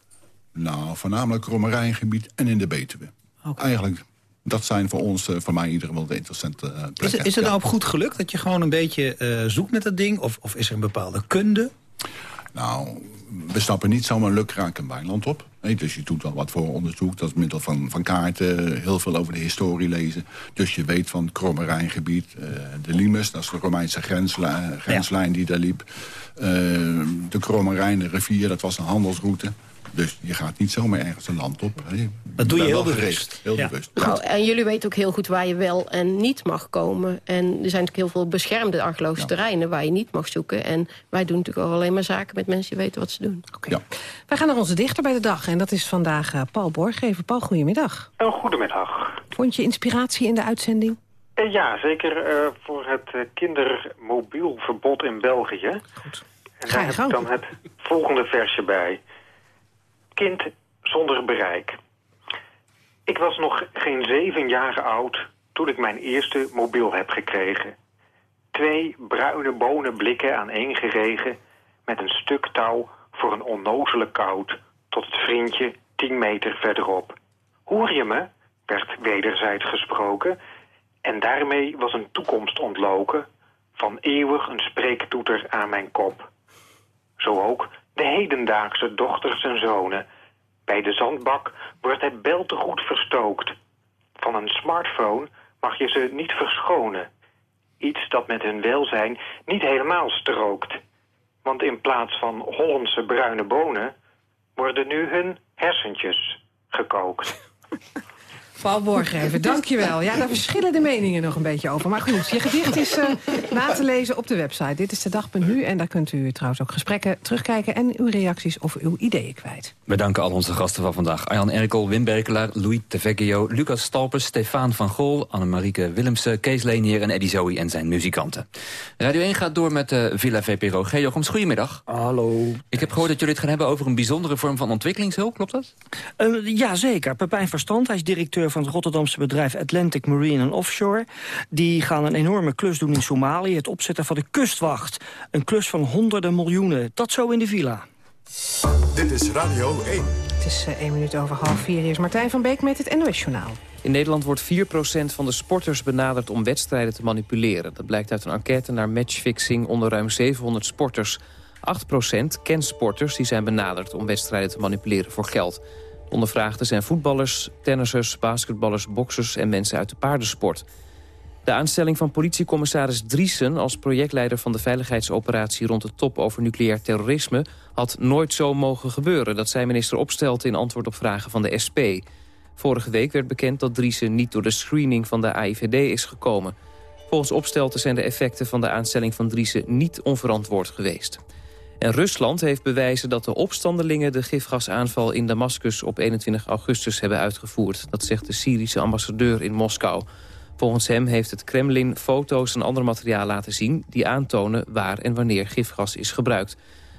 Nou, voornamelijk Krommerijngebied en in de Betuwe. Eigenlijk, dat zijn voor ons, eh, voor mij in ieder geval de interessante eh, Is het, is het Ja. nou op goed geluk dat je gewoon een beetje eh, zoekt met dat ding? Of, of is er een bepaalde kunde? Nou, we stappen niet zomaar lukraak een weiland op. Nee, dus je doet wel wat voor onderzoek. Dat is middel van, van kaarten, heel veel over de historie lezen. Dus je weet van het Krommerijngebied, eh, de Limes... dat is de Romeinse grenslijn, grenslijn die daar liep. De Krommerijn, de rivier, dat was een handelsroute. Dus je gaat niet zomaar ergens een land op. Dat doe je heel bewust. Heel Ja. bewust. Nou, en jullie weten ook heel goed waar je wel en niet mag komen. En er zijn natuurlijk heel veel beschermde archeologische terreinen... waar je niet mag zoeken. En wij doen natuurlijk ook alleen maar zaken met mensen die weten wat ze doen. Ja. Wij gaan naar onze dichter bij de dag. En dat is vandaag eh, Paul Borgever. Paul, goedemiddag. Een goedemiddag. Vond je inspiratie in de uitzending? Eh, ja, zeker eh, voor het eh, kindermobielverbod in België. Goed. En Ga je daar heb gang. ik dan het volgende versje bij. Kind zonder bereik. Ik was nog geen zeven jaar oud toen ik mijn eerste mobiel heb gekregen. Twee bruine bonenblikken aaneengeregen met een stuk touw voor een onnozele koud tot het vriendje tien meter verderop. Hoor je me? werd wederzijds gesproken en daarmee was een toekomst ontloken van eeuwig een spreektoeter aan mijn kop. Zo ook de hedendaagse dochters en zonen. Bij de zandbak wordt het beltegoed verstookt. Van een smartphone mag je ze niet verschonen. Iets dat met hun welzijn niet helemaal strookt. Want in plaats van Hollandse bruine bonen... worden nu hun hersentjes gekookt. Paul Borgreven, dankjewel. Ja, daar verschillen de meningen nog een beetje over. Maar goed, je gedicht is uh, na te lezen op de website. Dit is de dag.nu en daar kunt u trouwens ook gesprekken terugkijken... en uw reacties of uw ideeën kwijt. We danken al onze gasten van vandaag. Arjan Erkel, Wim Berkelaar, Louis Tevecchio, Lucas Stalpers... Stefan van Gol, Annemarieke Willemsen, Kees Lenier en Eddie Zoe en zijn muzikanten. Radio 1 gaat door met de Villa VPRO. G. Jochems, goedemiddag. Hallo. Ik heb gehoord dat jullie het gaan hebben over een bijzondere vorm van ontwikkelingshulp, klopt dat? Uh, ja, zeker. Pepijn Verstand, hij is directeur van het Rotterdamse bedrijf Atlantic Marine and Offshore. Die gaan een enorme klus doen in Somalië. Het opzetten van de kustwacht. Een klus van honderden miljoenen. Dat zo in de villa. Dit is Radio 1. Het is uh, één minuut over half vier. Hier is Martijn van Beek met het NOS-journaal. In Nederland wordt 4% van de sporters benaderd om wedstrijden te manipuleren. Dat blijkt uit een enquête naar matchfixing onder ruim 700 sporters. 8% kent sporters die zijn benaderd om wedstrijden te manipuleren voor geld. Ondervraagden zijn voetballers, tennissers, basketballers, boksers en mensen uit de paardensport. De aanstelling van politiecommissaris Driesen als projectleider van de veiligheidsoperatie rond de top over nucleair terrorisme had nooit zo mogen gebeuren. Dat zei minister Opstelten in antwoord op vragen van de SP. Vorige week werd bekend dat Driesen niet door de screening van de AIVD is gekomen. Volgens Opstelten zijn de effecten van de aanstelling van Driesen niet onverantwoord geweest. En Rusland heeft bewijzen dat de opstandelingen de gifgasaanval in Damascus op 21 augustus hebben uitgevoerd. Dat zegt de Syrische ambassadeur in Moskou. Volgens hem heeft het Kremlin foto's en ander materiaal laten zien... die aantonen waar en wanneer gifgas is gebruikt.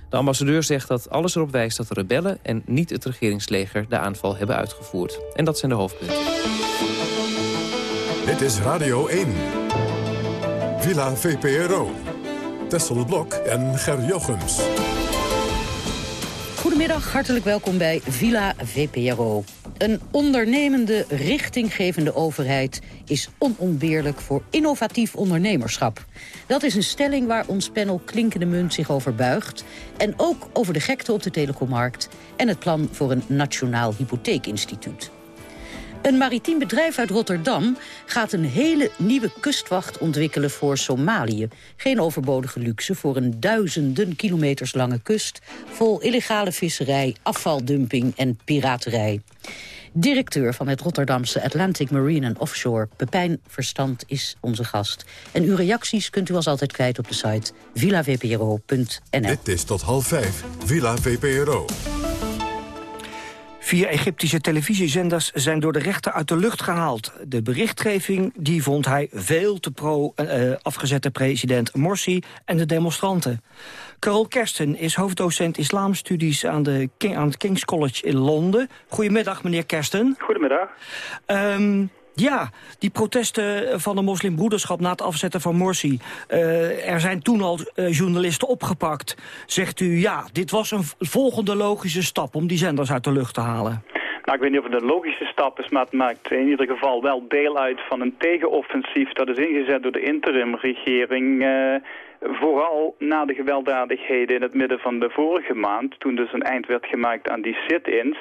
De ambassadeur zegt dat alles erop wijst dat de rebellen... en niet het regeringsleger de aanval hebben uitgevoerd. En dat zijn de hoofdpunten. Dit is Radio 1. Villa VPRO. Tessel Blok en Ger Jochems. Goedemiddag, hartelijk welkom bij Villa VPRO. Een ondernemende, richtinggevende overheid is onontbeerlijk voor innovatief ondernemerschap. Dat is een stelling waar ons panel Klinkende Munt zich over buigt. En ook over de gekte op de telecommarkt en het plan voor een nationaal hypotheekinstituut. Een maritiem bedrijf uit Rotterdam gaat een hele nieuwe kustwacht ontwikkelen voor Somalië. Geen overbodige luxe voor een duizenden kilometers lange kust... vol illegale visserij, afvaldumping en piraterij. Directeur van het Rotterdamse Atlantic Marine and Offshore, Pepijn Verstand, is onze gast. En uw reacties kunt u als altijd kwijt op de site villavpro.nl. Dit is tot half vijf, Villa VPRO. Vier Egyptische televisiezenders zijn door de rechter uit de lucht gehaald. De berichtgeving die vond hij veel te pro uh, afgezette president Morsi en de demonstranten. Carol Kersten is hoofddocent islamstudies aan, de King, aan het King's College in Londen. Goedemiddag, meneer Kersten. Goedemiddag. Um, ja, die protesten van de moslimbroederschap na het afzetten van Morsi. Uh, er zijn toen al uh, journalisten opgepakt. Zegt u, ja, dit was een volgende logische stap om die zenders uit de lucht te halen. Nou, ik weet niet of het een logische stap is, maar het maakt in ieder geval wel deel uit van een tegenoffensief... dat is ingezet door de interimregering... Uh, vooral na de gewelddadigheden in het midden van de vorige maand... toen dus een eind werd gemaakt aan die sit-ins...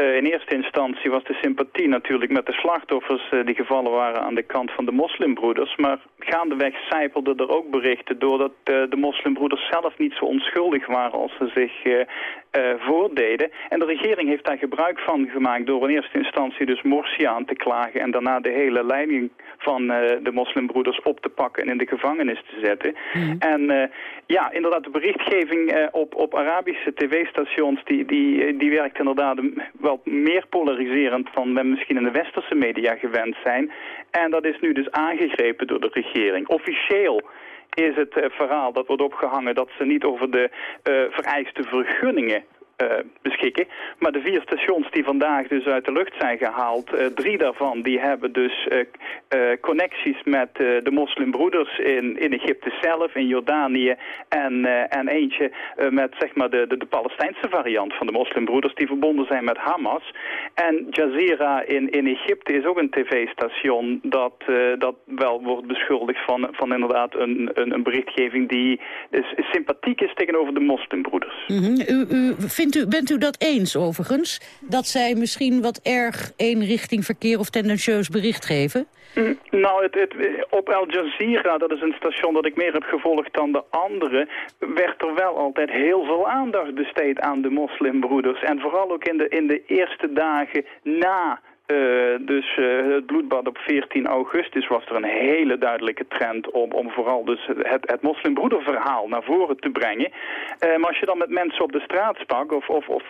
Uh, in eerste instantie was de sympathie natuurlijk met de slachtoffers uh, die gevallen waren aan de kant van de moslimbroeders. Maar gaandeweg zijpelden er ook berichten doordat uh, de moslimbroeders zelf niet zo onschuldig waren als ze zich voordeden. En de regering heeft daar gebruik van gemaakt door in eerste instantie dus Morsi aan te klagen en daarna de hele leiding van de moslimbroeders op te pakken en in de gevangenis te zetten. Mm. En ja, inderdaad, de berichtgeving op, op Arabische tv-stations die, die, die werkt inderdaad wel meer polariserend dan we misschien in de westerse media gewend zijn. En dat is nu dus aangegrepen door de regering. Officieel is het uh, verhaal dat wordt opgehangen dat ze niet over de uh, vereiste vergunningen beschikken. Maar de vier stations die vandaag dus uit de lucht zijn gehaald, drie daarvan die hebben dus connecties met de moslimbroeders in, in Egypte zelf, in Jordanië en, en eentje met zeg maar de, de, de Palestijnse variant van de moslimbroeders die verbonden zijn met Hamas. En Jazeera in, in Egypte is ook een tv-station dat, dat wel wordt beschuldigd van, van inderdaad een, een, een berichtgeving die is, sympathiek is tegenover de moslimbroeders. Mhm. u, vindt u, bent u dat eens overigens? Dat zij misschien wat erg eenrichting verkeer of tendentieus bericht geven? Mm, nou, het, het, op Al Jazeera, dat is een station dat ik meer heb gevolgd dan de andere, werd er wel altijd heel veel aandacht besteed aan de moslimbroeders. En vooral ook in de, in de eerste dagen na uh, dus uh, het bloedbad op 14 augustus was er een hele duidelijke trend om, om vooral dus het, het moslimbroederverhaal naar voren te brengen. Uh, maar als je dan met mensen op de straat sprak of, of, of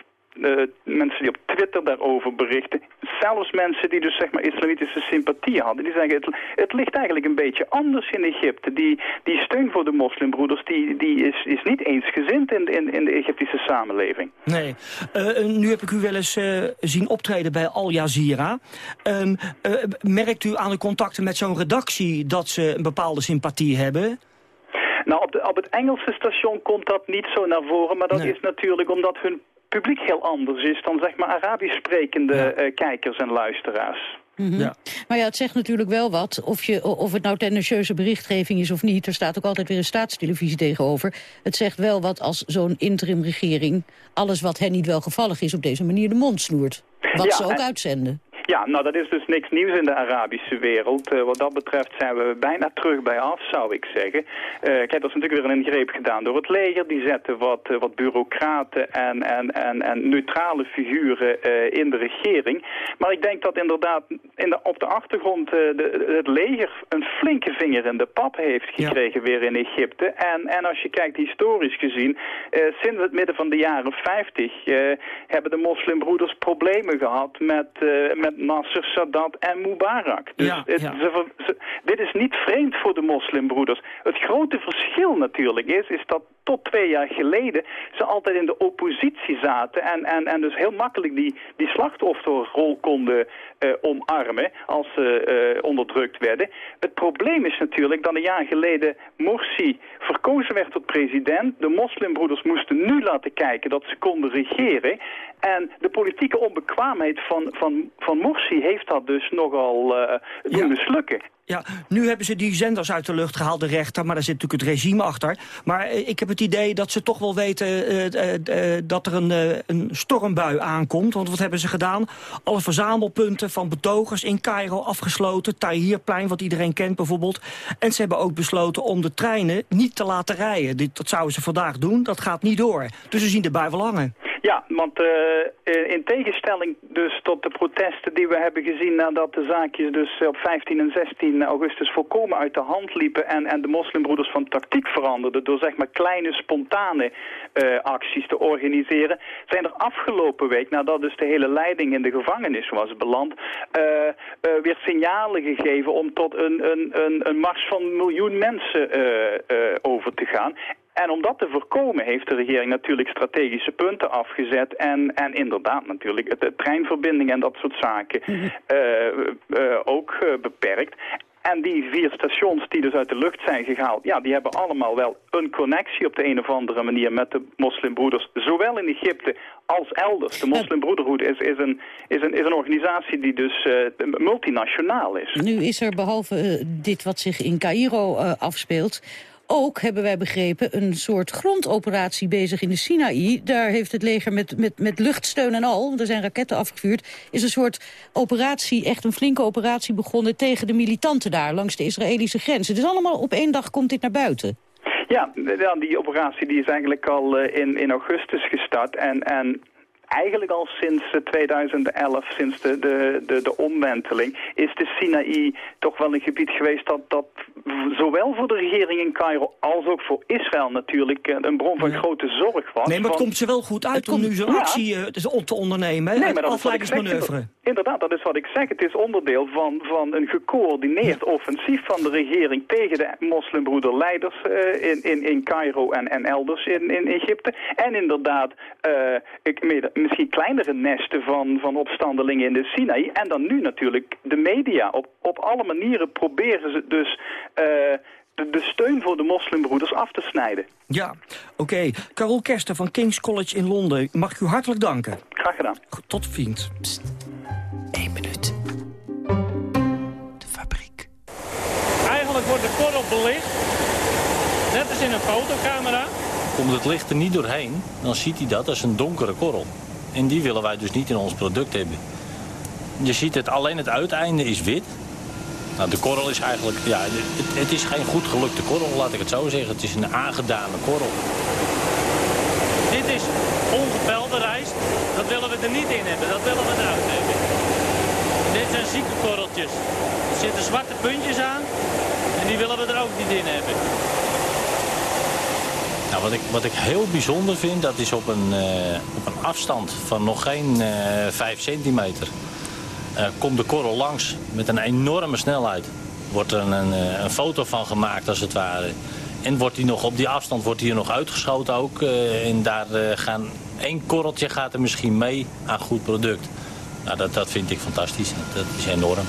mensen die op Twitter daarover berichten. Zelfs mensen die dus zeg maar islamitische sympathie hadden. Die zeggen het, het ligt eigenlijk een beetje anders in Egypte. Die, die steun voor de moslimbroeders die, die is, is niet eensgezind in, in, in de Egyptische samenleving. Nee. Uh, nu heb ik u wel eens uh, zien optreden bij Al Jazeera. Um, merkt u aan de contacten met zo'n redactie dat ze een bepaalde sympathie hebben? Nou, op, de, op het Engelse station komt dat niet zo naar voren. Maar dat nee. is natuurlijk omdat hun publiek heel anders is dan zeg maar Arabisch sprekende ja. kijkers en luisteraars. Mm -hmm. ja. Maar ja, het zegt natuurlijk wel wat, of, je, of het nou tendentieuze berichtgeving is of niet. Er staat ook altijd weer een staatstelevisie tegenover. Het zegt wel wat als zo'n interimregering alles wat hen niet wel gevallig is op deze manier de mond snoert. Wat ja, ze ook en... uitzenden. Ja, nou dat is dus niks nieuws in de Arabische wereld. Uh, wat dat betreft zijn we bijna terug bij af, zou ik zeggen. Uh, kijk, er is natuurlijk weer een ingreep gedaan door het leger. Die zetten wat, uh, wat bureaucraten en, en, en, en neutrale figuren in de regering. Maar ik denk dat inderdaad in de, op de achtergrond de, het leger een flinke vinger in de pap heeft gekregen ja. weer in Egypte. En, en als je kijkt historisch gezien, sinds het midden van de jaren 50 hebben de moslimbroeders problemen gehad met, met Nasser, Sadat en Mubarak. Dus ja, het, ja. Ze, ze, dit is niet vreemd voor de moslimbroeders. Het grote verschil natuurlijk is, is dat tot twee jaar geleden ze altijd in de oppositie zaten en, en, en dus heel makkelijk die, die slachtofferrol konden uh, omarmen als ze uh, onderdrukt werden. Het probleem is natuurlijk dat een jaar geleden Morsi verkozen werd tot president. De moslimbroeders moesten nu laten kijken dat ze konden regeren. En de politieke onbekwaamheid van, van, van Morsi heeft dat dus nogal uh, doen ja. mislukken. Ja, nu hebben ze die zenders uit de lucht gehaald, de rechter, maar daar zit natuurlijk het regime achter. Maar eh, ik heb het idee dat ze toch wel weten uh, uh, uh, dat er een, een stormbui aankomt. Want wat hebben ze gedaan? Alle verzamelpunten van betogers in Cairo afgesloten. Tahrirplein, wat iedereen kent bijvoorbeeld. En ze hebben ook besloten om de treinen niet te laten rijden. Dit, dat zouden ze vandaag doen, dat gaat niet door. Dus ze zien de bui wel hangen. Ja, want uh, in tegenstelling dus tot de protesten die we hebben gezien nadat de zaakjes dus op 15 en 16 augustus volkomen uit de hand liepen en, en de moslimbroeders van tactiek veranderden door zeg maar kleine spontane uh, acties te organiseren, zijn er afgelopen week, nadat dus de hele leiding in de gevangenis was beland, weer signalen gegeven om tot een, een, een, een mars van miljoen mensen over te gaan. En om dat te voorkomen heeft de regering natuurlijk strategische punten afgezet. En, en inderdaad natuurlijk de treinverbindingen en dat soort zaken uh, uh, ook uh, beperkt. En die vier stations die dus uit de lucht zijn gehaald... ja, die hebben allemaal wel een connectie op de een of andere manier met de moslimbroeders. Zowel in Egypte als elders. De moslimbroederhoed is, is, een, is, een, is een organisatie die dus uh, multinationaal is. Nu is er behalve uh, dit wat zich in Cairo uh, afspeelt ook, hebben wij begrepen, een soort grondoperatie bezig in de Sinaï. Daar heeft het leger met, met, met luchtsteun en al, want er zijn raketten afgevuurd... is een soort operatie, echt een flinke operatie begonnen... tegen de militanten daar, langs de Israëlische grens. Dus allemaal op één dag komt dit naar buiten. Ja, die operatie die is eigenlijk al in, in augustus gestart. En, en eigenlijk al sinds 2011, sinds de, de, de, de omwenteling, is de Sinaï toch wel een gebied geweest dat, dat zowel voor de regering in Cairo als ook voor Israël natuurlijk eh, een bron van grote zorg was. Nee, maar het komt ze wel goed uit om komt- nu zo'n actie eh, te- te ondernemen. Nee, maar dat ik zeg. Afleidingsmanoeuvre. Inderdaad, dat is wat ik zeg. Het is onderdeel van, van een gecoördineerd offensief van de regering tegen de moslimbroederleiders eh, in, in, in Cairo en, en elders in, in Egypte. En inderdaad, eh, ik, meer- misschien kleinere nesten van, van opstandelingen in de Sinaï. En dan nu natuurlijk de media. Op, op alle manieren proberen ze dus eh, de, de steun voor de moslimbroeders af te snijden. Ja, oké. Carol Kersten van King's College in Londen. Mag ik u hartelijk danken. Graag gedaan. Tot vriend. Eén minuut. Eigenlijk wordt de korrel belicht, net als in een fotocamera. Komt het licht er niet doorheen, dan ziet hij dat als een donkere korrel. En die willen wij dus niet in ons product hebben. Je ziet het, alleen het uiteinde is wit. Nou, de korrel is eigenlijk, ja, het, het is geen goed gelukte korrel, laat ik het zo zeggen. Het is een aangedane korrel. Dit is ongepelde rijst. Dat willen we er niet in hebben, dat willen we eruit hebben. Dit zijn zieke korreltjes. Er zitten zwarte puntjes aan en die willen we er ook niet in hebben. Nou, wat, ik, wat ik heel bijzonder vind, dat is op een, eh, op een afstand van nog geen eh 5 centimeter... eh, komt de korrel langs met een enorme snelheid. Wordt er een, een, foto van gemaakt, als het ware. En wordt die nog, op die afstand wordt die er nog uitgeschoten ook. en daar gaan, één korreltje gaat er misschien mee aan goed product. Nou, dat, dat vind ik fantastisch. Dat is enorm.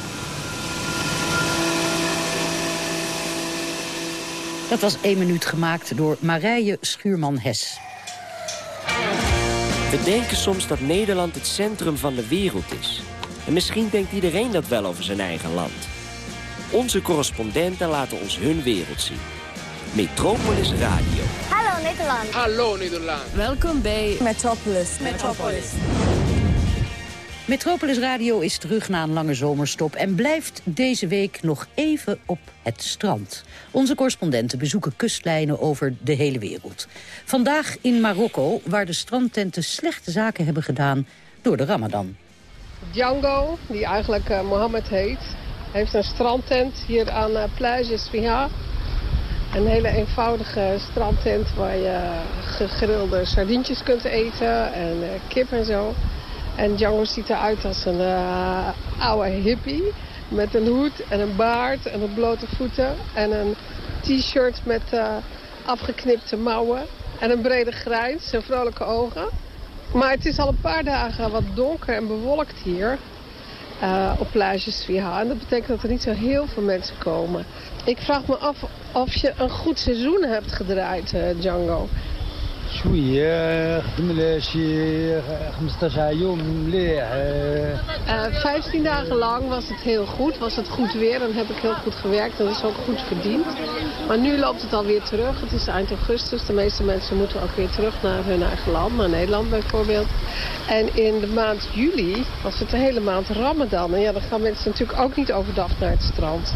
Dat was één minuut gemaakt door Marije Schuurman-Hes. We denken soms dat Nederland het centrum van de wereld is. En misschien denkt iedereen dat wel over zijn eigen land. Onze correspondenten laten ons hun wereld zien. Metropolis Radio. Hallo Nederland. Hallo Nederland. Welkom bij Metropolis. Metropolis. Metropolis Radio is terug na een lange zomerstop... en blijft deze week nog even op het strand. Onze correspondenten bezoeken kustlijnen over de hele wereld. Vandaag in Marokko, waar de strandtenten slechte zaken hebben gedaan... door de ramadan. Django, die eigenlijk eh, Mohammed heet, heeft een strandtent hier aan uh, Plage. Een hele eenvoudige strandtent waar je gegrilde sardientjes kunt eten en kip en zo. En Django ziet eruit als een uh, oude hippie met een hoed en een baard en een blote voeten en een t-shirt met uh, afgeknipte mouwen en een brede grijns en vrolijke ogen. Maar het is al een paar dagen wat donker en bewolkt hier uh, op plage Sviha. En dat betekent dat er niet zo heel veel mensen komen. Ik vraag me af of je een goed seizoen hebt gedraaid, Django. شويه خدمنا شي 15 يوم مليح uh, 15 dagen lang was het heel goed, was het goed weer en heb ik heel goed gewerkt en dat is ook goed verdiend. Maar nu loopt het alweer terug, het is eind augustus, de meeste mensen moeten ook weer terug naar hun eigen land, naar Nederland bijvoorbeeld. En in de maand juli was het de hele maand Ramadan en ja, dan gaan mensen natuurlijk ook niet overdag naar het strand.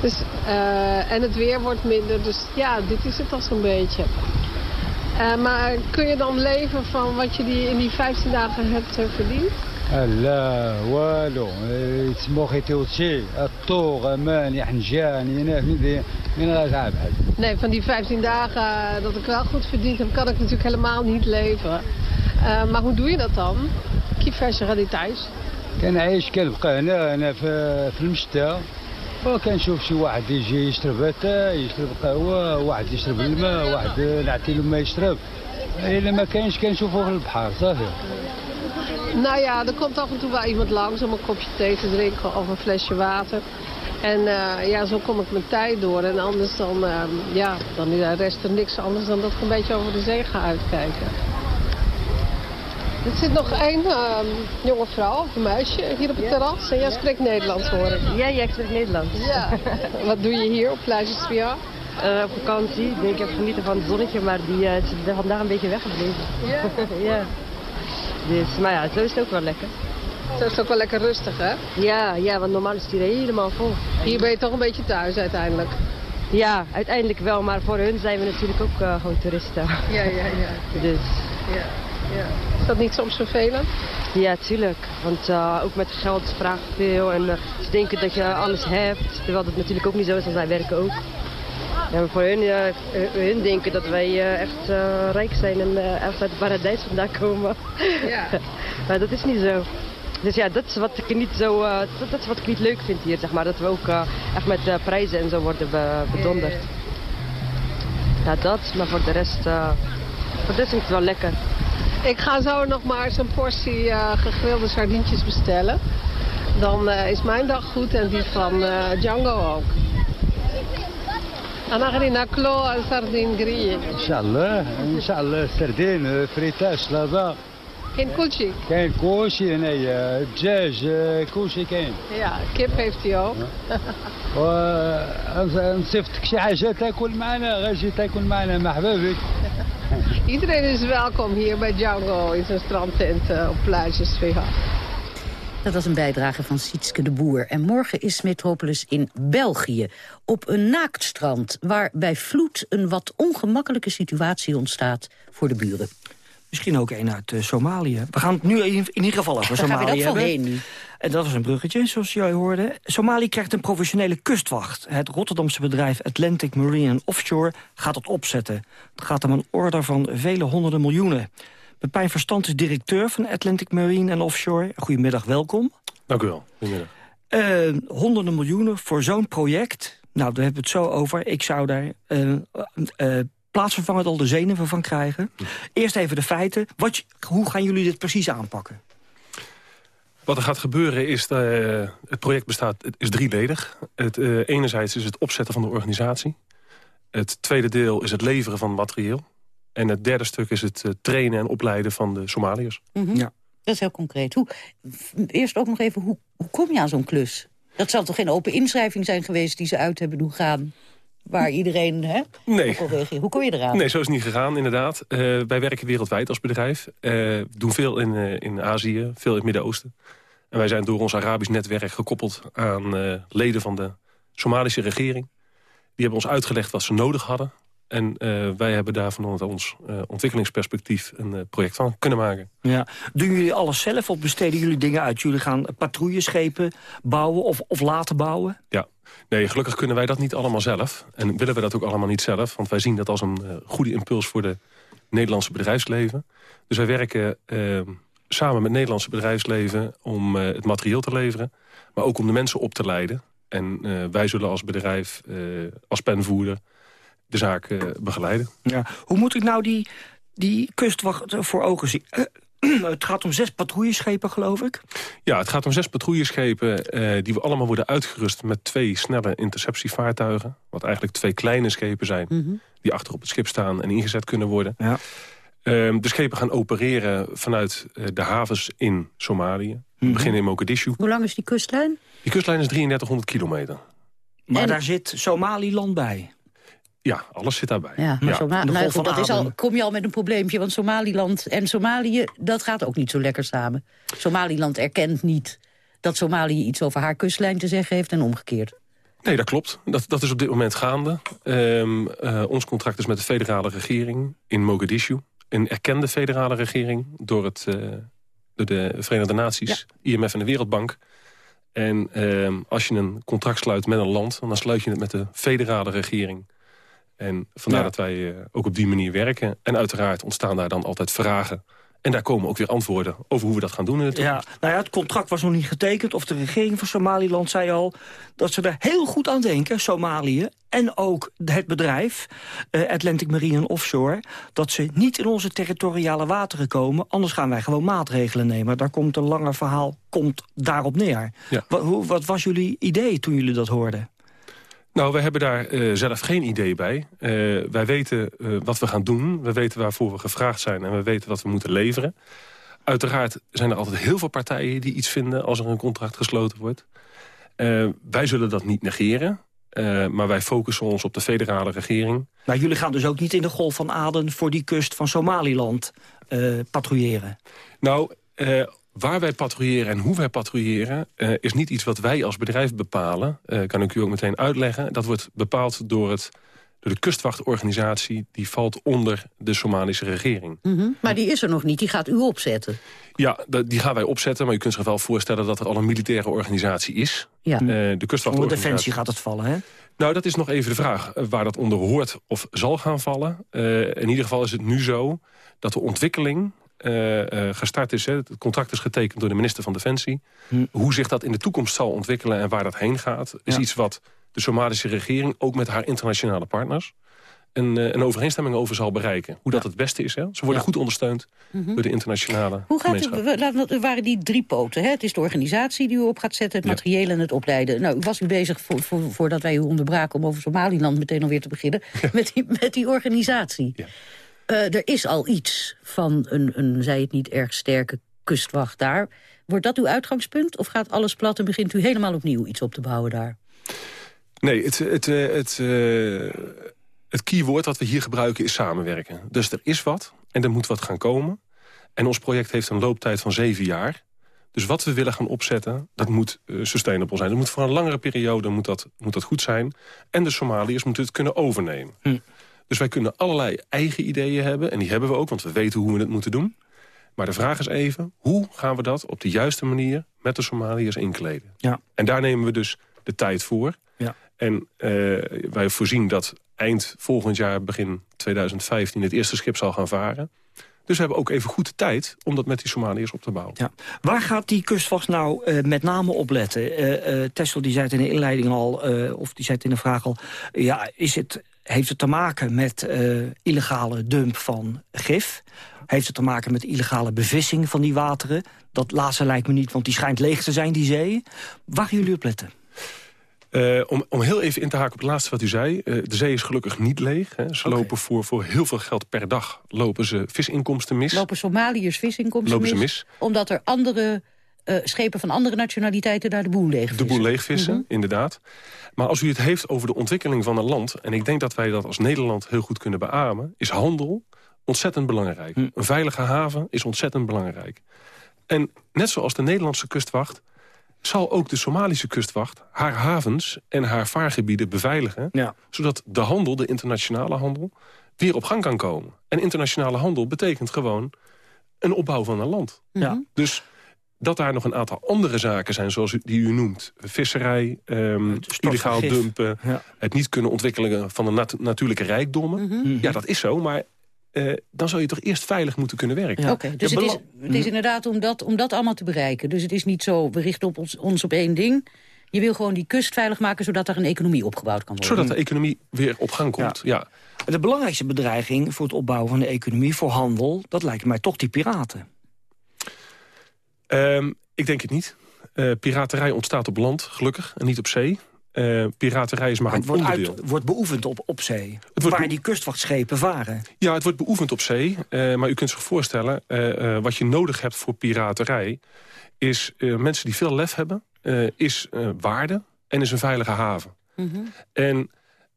Dus, uh, en het weer wordt minder, dus ja, dit is het al zo'n beetje. Uh, maar kun je dan leven van wat je die in die 15 dagen hebt uh, verdiend? لا والو يتسمو خيتي وتشي الطوغ ماني حنجاني هنا من غير Nee, van die 15 dagen dat ik wel goed verdiend heb, kan ik natuurlijk helemaal niet leven. Uh, maar hoe doe je dat dan? كيفاش غادي تعيش؟ كنعيش كنبقى هنا انا في, في المشتى وكنشوف شي واحد يجي يشرب اتاي يشرب قهوه واحد يشرب الماء واحد نعطي له ما يشرب الا ما كاينش كنشوفوه في البحر صافي Nou ja, er komt af en toe wel iemand langs om een kopje thee te drinken of een flesje water. En uh, ja, zo kom ik mijn tijd door. En anders dan, uh, ja, dan rest er niks anders dan dat ik een beetje over de zee ga uitkijken. Er zit nog één uh, jonge vrouw, een meisje, hier op het terras. En jij spreekt Nederlands, hoor ik. Ja, ja, ik spreek Nederlands. Ja. Wat doe je hier op Plage Spia? Uh, op vakantie. Ik denk even genieten van het zonnetje, maar die uh, is vandaag een beetje weggebleven. Ja? ja. Dus, maar ja, zo is het ook wel lekker. Zo is het ook wel lekker rustig, hè? Ja, ja, want normaal is het hier helemaal vol. Hier ben je toch een beetje thuis uiteindelijk? Ja, uiteindelijk wel, maar voor hun zijn we natuurlijk ook uh, gewoon toeristen. Ja, ja, ja. Dus. Ja, ja. Is dat niet soms vervelend? Ja, tuurlijk. Want uh, ook met geld vragen veel en uh, mensen denken dat je alles hebt, terwijl dat natuurlijk ook niet zo is, want wij werken ook. Ja, voor hun, uh, hun denken dat wij echt rijk zijn en ergens uit het paradijs vandaan komen. Ja. maar dat is niet zo. Dus ja, dat is wat ik niet zo, dat, dat, is wat ik niet leuk vind hier, zeg maar. Dat we ook echt met prijzen en zo worden be bedonderd. Ja, dat, maar voor de rest, voor de rest is het wel lekker. Ik ga zo nog maar eens een portie uh, gegrilde sardientjes bestellen. Dan uh, is mijn dag goed en die van uh, Django ook. أنا غادي ناكلو سردين غري إن شاء الله إن شاء الله سردين فريتاش لابا كاين كلشي كاين كلشي هنايا دجاج كلشي كاين Ja, kip heeft hij ook. ونصيفطك شي حاجة تاكل معنا غاجي تاكل معنا مرحبا بك Iedereen is welkom hier bij Django in zijn strandtent uh, op plage Svea. Dat was een bijdrage van Sietske de Boer. En morgen is Metropolis in België. Op een naaktstrand waar bij vloed een wat ongemakkelijke situatie ontstaat voor de buren. Misschien ook een uit uh, Somalië. We gaan het nu in, in ieder geval over Somalië Daar gaan we dat hebben. En dat was een bruggetje, zoals jij hoorde. Somalië krijgt een professionele kustwacht. Het Rotterdamse bedrijf Atlantic Marine and Offshore gaat het opzetten. Het gaat om een order van vele honderden miljoenen. Pepijn Verstand is directeur van Atlantic Marine and Offshore. Goedemiddag, welkom. Dank u wel. Goedemiddag. Uh, honderden miljoenen voor zo'n project. Nou, daar hebben we het zo over. Ik zou daar... Uh, uh, plaatsvervangend al de zenuwen van krijgen. Eerst even de feiten. Wat, hoe gaan jullie dit precies aanpakken? Wat er gaat gebeuren is, uh, het project bestaat, het is drieledig. Het, uh, enerzijds is het opzetten van de organisatie. Het tweede deel is het leveren van materieel. En het derde stuk is het uh, trainen en opleiden van de Somaliërs. Mm -hmm. ja. Dat is heel concreet. Hoe, eerst ook nog even, hoe, hoe kom je aan zo'n klus? Dat zal toch geen open inschrijving zijn geweest die ze uit hebben doen gaan? waar iedereen hè, nee. Hoe kom je eraan? Nee, zo is het niet gegaan, inderdaad. Uh, wij werken wereldwijd als bedrijf. Uh, doen veel in, uh, in Azië, veel in het Midden-Oosten. En wij zijn door ons Arabisch netwerk gekoppeld aan leden van de Somalische regering. Die hebben ons uitgelegd wat ze nodig hadden. En wij hebben daar vanuit ons ontwikkelingsperspectief een project van kunnen maken. Ja. Doen jullie alles zelf of besteden jullie dingen uit? Jullie gaan patrouilleschepen bouwen of, of laten bouwen? Ja, Nee, gelukkig kunnen wij dat niet allemaal zelf. En willen we dat ook allemaal niet zelf. Want wij zien dat als een goede impuls voor de Nederlandse bedrijfsleven. Dus wij werken samen met het Nederlandse bedrijfsleven om uh, het materieel te leveren. Maar ook om de mensen op te leiden. En wij zullen als bedrijf, als penvoerder, de zaak begeleiden. Ja. Hoe moet ik nou die, die kustwacht voor ogen zien? Het gaat om zes patrouilleschepen, geloof ik? Ja, het gaat om zes patrouilleschepen eh, die we allemaal worden uitgerust met twee snelle interceptievaartuigen. Wat eigenlijk twee kleine schepen zijn Mhm. mm -hmm. die achter op het schip staan en ingezet kunnen worden. Ja. Uh, de schepen gaan opereren vanuit uh, de havens in Somalië. We mm -hmm. beginnen in Mogadishu. Hoe lang is die kustlijn? Die kustlijn is 3300 kilometer. Maar en... daar zit Somaliland bij? Ja, alles zit daarbij. Ja, maar Soma nou, goed, dat is al, kom je al met een probleempje, want Somaliland en Somalië, dat gaat ook niet zo lekker samen. Somaliland erkent niet dat Somalië iets over haar kustlijn te zeggen heeft en omgekeerd. Nee, dat klopt. Dat, dat is op dit moment gaande. Um, uh, ons contract is met de federale regering in Mogadishu. Een erkende federale regering door, het, uh, door de Verenigde Naties, ja. IMF en de Wereldbank. En um, als je een contract sluit met een land, dan sluit je het met de federale regering. En vandaar ja. dat wij uh, ook op die manier werken. En uiteraard ontstaan daar dan altijd vragen. En daar komen ook weer antwoorden over hoe we dat gaan doen. In het ja, nou ja, het contract was nog niet getekend. Of de regering van Somaliland zei al dat ze er heel goed aan denken, Somalië. En ook het bedrijf, uh, Atlantic Marine Offshore... dat ze niet in onze territoriale wateren komen. Anders gaan wij gewoon maatregelen nemen. Daar komt een langer verhaal komt daarop neer. Ja. Wat, hoe, wat was jullie idee toen jullie dat hoorden? Nou, we hebben daar uh, zelf geen idee bij. Uh, wij weten uh, wat we gaan doen. We weten waarvoor we gevraagd zijn en we weten wat we moeten leveren. Uiteraard zijn er altijd heel veel partijen die iets vinden als er een contract gesloten wordt. wij zullen dat niet negeren. Maar wij focussen ons op de federale regering. Maar jullie gaan dus ook niet in de Golf van Aden voor die kust van Somaliland patrouilleren? Nou, Waar wij patrouilleren en hoe wij patrouilleren... Is niet iets wat wij als bedrijf bepalen. Kan ik u ook meteen uitleggen. Dat wordt bepaald door het door de kustwachtorganisatie... die valt onder de Somalische regering. Mhm. Maar die is er nog niet, die gaat u opzetten. Ja, die gaan wij opzetten, maar je kunt zich wel voorstellen... dat er al een militaire organisatie is. Ja. Uh, de Onder kustwachtorganisatie. Defensie gaat het vallen, hè? Nou, dat is nog even de vraag eh, waar dat onder hoort of zal gaan vallen. Uh, in ieder geval is het nu zo dat de ontwikkeling uh, uh, gestart is. Hè. Het contract is getekend door de minister van Defensie. Hm. Hoe zich dat in de toekomst zal ontwikkelen en waar dat heen gaat... is Ja. iets wat de Somalische regering, ook met haar internationale partners... een, uh, een overeenstemming over zal bereiken. Hoe dat het beste is. Hè. Ze worden Ja. goed ondersteund Mhm. door de internationale Hoe gaat u, we- er waren die drie poten. Hè? Het is de organisatie die u op gaat zetten, het Ja. materieel en het opleiden. Nou, u was u bezig, voor, voor, voordat wij u onderbraken... om over Somaliland meteen alweer te beginnen, met, die, met die organisatie. Eh, er is al iets van een, een, zij het niet erg sterke kustwacht daar. Wordt dat uw uitgangspunt? Of gaat alles plat en begint u helemaal opnieuw iets op te bouwen daar? Nee, het, het, eh, het, eh, het keyword dat we hier gebruiken is samenwerken. Dus er is wat en er moet wat gaan komen. En ons project heeft een looptijd van zeven jaar. Dus wat we willen gaan opzetten, dat moet eh, sustainable zijn. Dat moet voor een langere periode moet dat, moet dat goed zijn. En de Somaliërs moeten het kunnen overnemen. Dus wij kunnen allerlei eigen ideeën hebben. En die hebben we ook, want we weten hoe we het moeten doen. Maar de vraag is even, hoe gaan we dat op de juiste manier... met de Somaliërs inkleden? Ja. En daar nemen we dus de tijd voor. Ja. En eh, wij voorzien dat eind volgend jaar, begin 2015... het eerste schip zal gaan varen. Dus we hebben ook even goed tijd om dat met die Somaliërs op te bouwen. Ja. Waar gaat die kustwacht nou eh, met name op letten? Eh Tessel die zei het in de inleiding al, of die zei het in de vraag al... ja, is het, heeft het te maken met illegale dump van gif? Heeft het te maken met illegale bevissing van die wateren? Dat laatste lijkt me niet, want die schijnt leeg te zijn, die zee. Waar gaan jullie op letten? Eh, om, om heel even in te haken op het laatste wat u zei. eh, de zee is gelukkig niet leeg. Hè. Ze lopen voor, voor heel veel geld per dag lopen ze visinkomsten mis. Lopen Somaliërs visinkomsten Lopen ze mis, mis. Omdat er andere eh, schepen van andere nationaliteiten daar de boel leeg De boel leegvissen, inderdaad. Maar als u het heeft over de ontwikkeling van een land... en ik denk dat wij dat als Nederland heel goed kunnen beamen... is handel ontzettend belangrijk. Een veilige haven is ontzettend belangrijk. En net zoals de Nederlandse kustwacht... zal ook de Somalische kustwacht haar havens en haar vaargebieden beveiligen... zodat de handel, de internationale handel, weer op gang kan komen. En internationale handel betekent gewoon een opbouw van een land. Ja. Dus dat daar nog een aantal andere zaken zijn, zoals u, die u noemt. Visserij, ehm, illegaal dumpen, Ja. het niet kunnen ontwikkelen van de nat- natuurlijke rijkdommen. Mhm. Ja, dat is zo, maar eh, dan zou je toch eerst veilig moeten kunnen werken. Oké, dus het is, het is inderdaad om dat, om dat allemaal te bereiken. Dus het is niet zo, we richten op ons, ons op één ding. Je wil gewoon die kust veilig maken... zodat er een economie opgebouwd kan worden. Zodat de economie weer op gang komt. Ja. De belangrijkste bedreiging voor het opbouwen van de economie, voor handel... dat lijken mij toch die piraten. Ehm, ik denk het niet. Eh, piraterij ontstaat op land, gelukkig, en niet op zee. Eh, piraterij is maar het een wordt, onderdeel. uit, wordt beoefend op, op zee, wordt waar die kustwachtschepen varen. Ja, het wordt beoefend op zee. eh, maar u kunt zich voorstellen, eh, wat je nodig hebt voor piraterij... is mensen die veel lef hebben, is waarde en is een veilige haven. En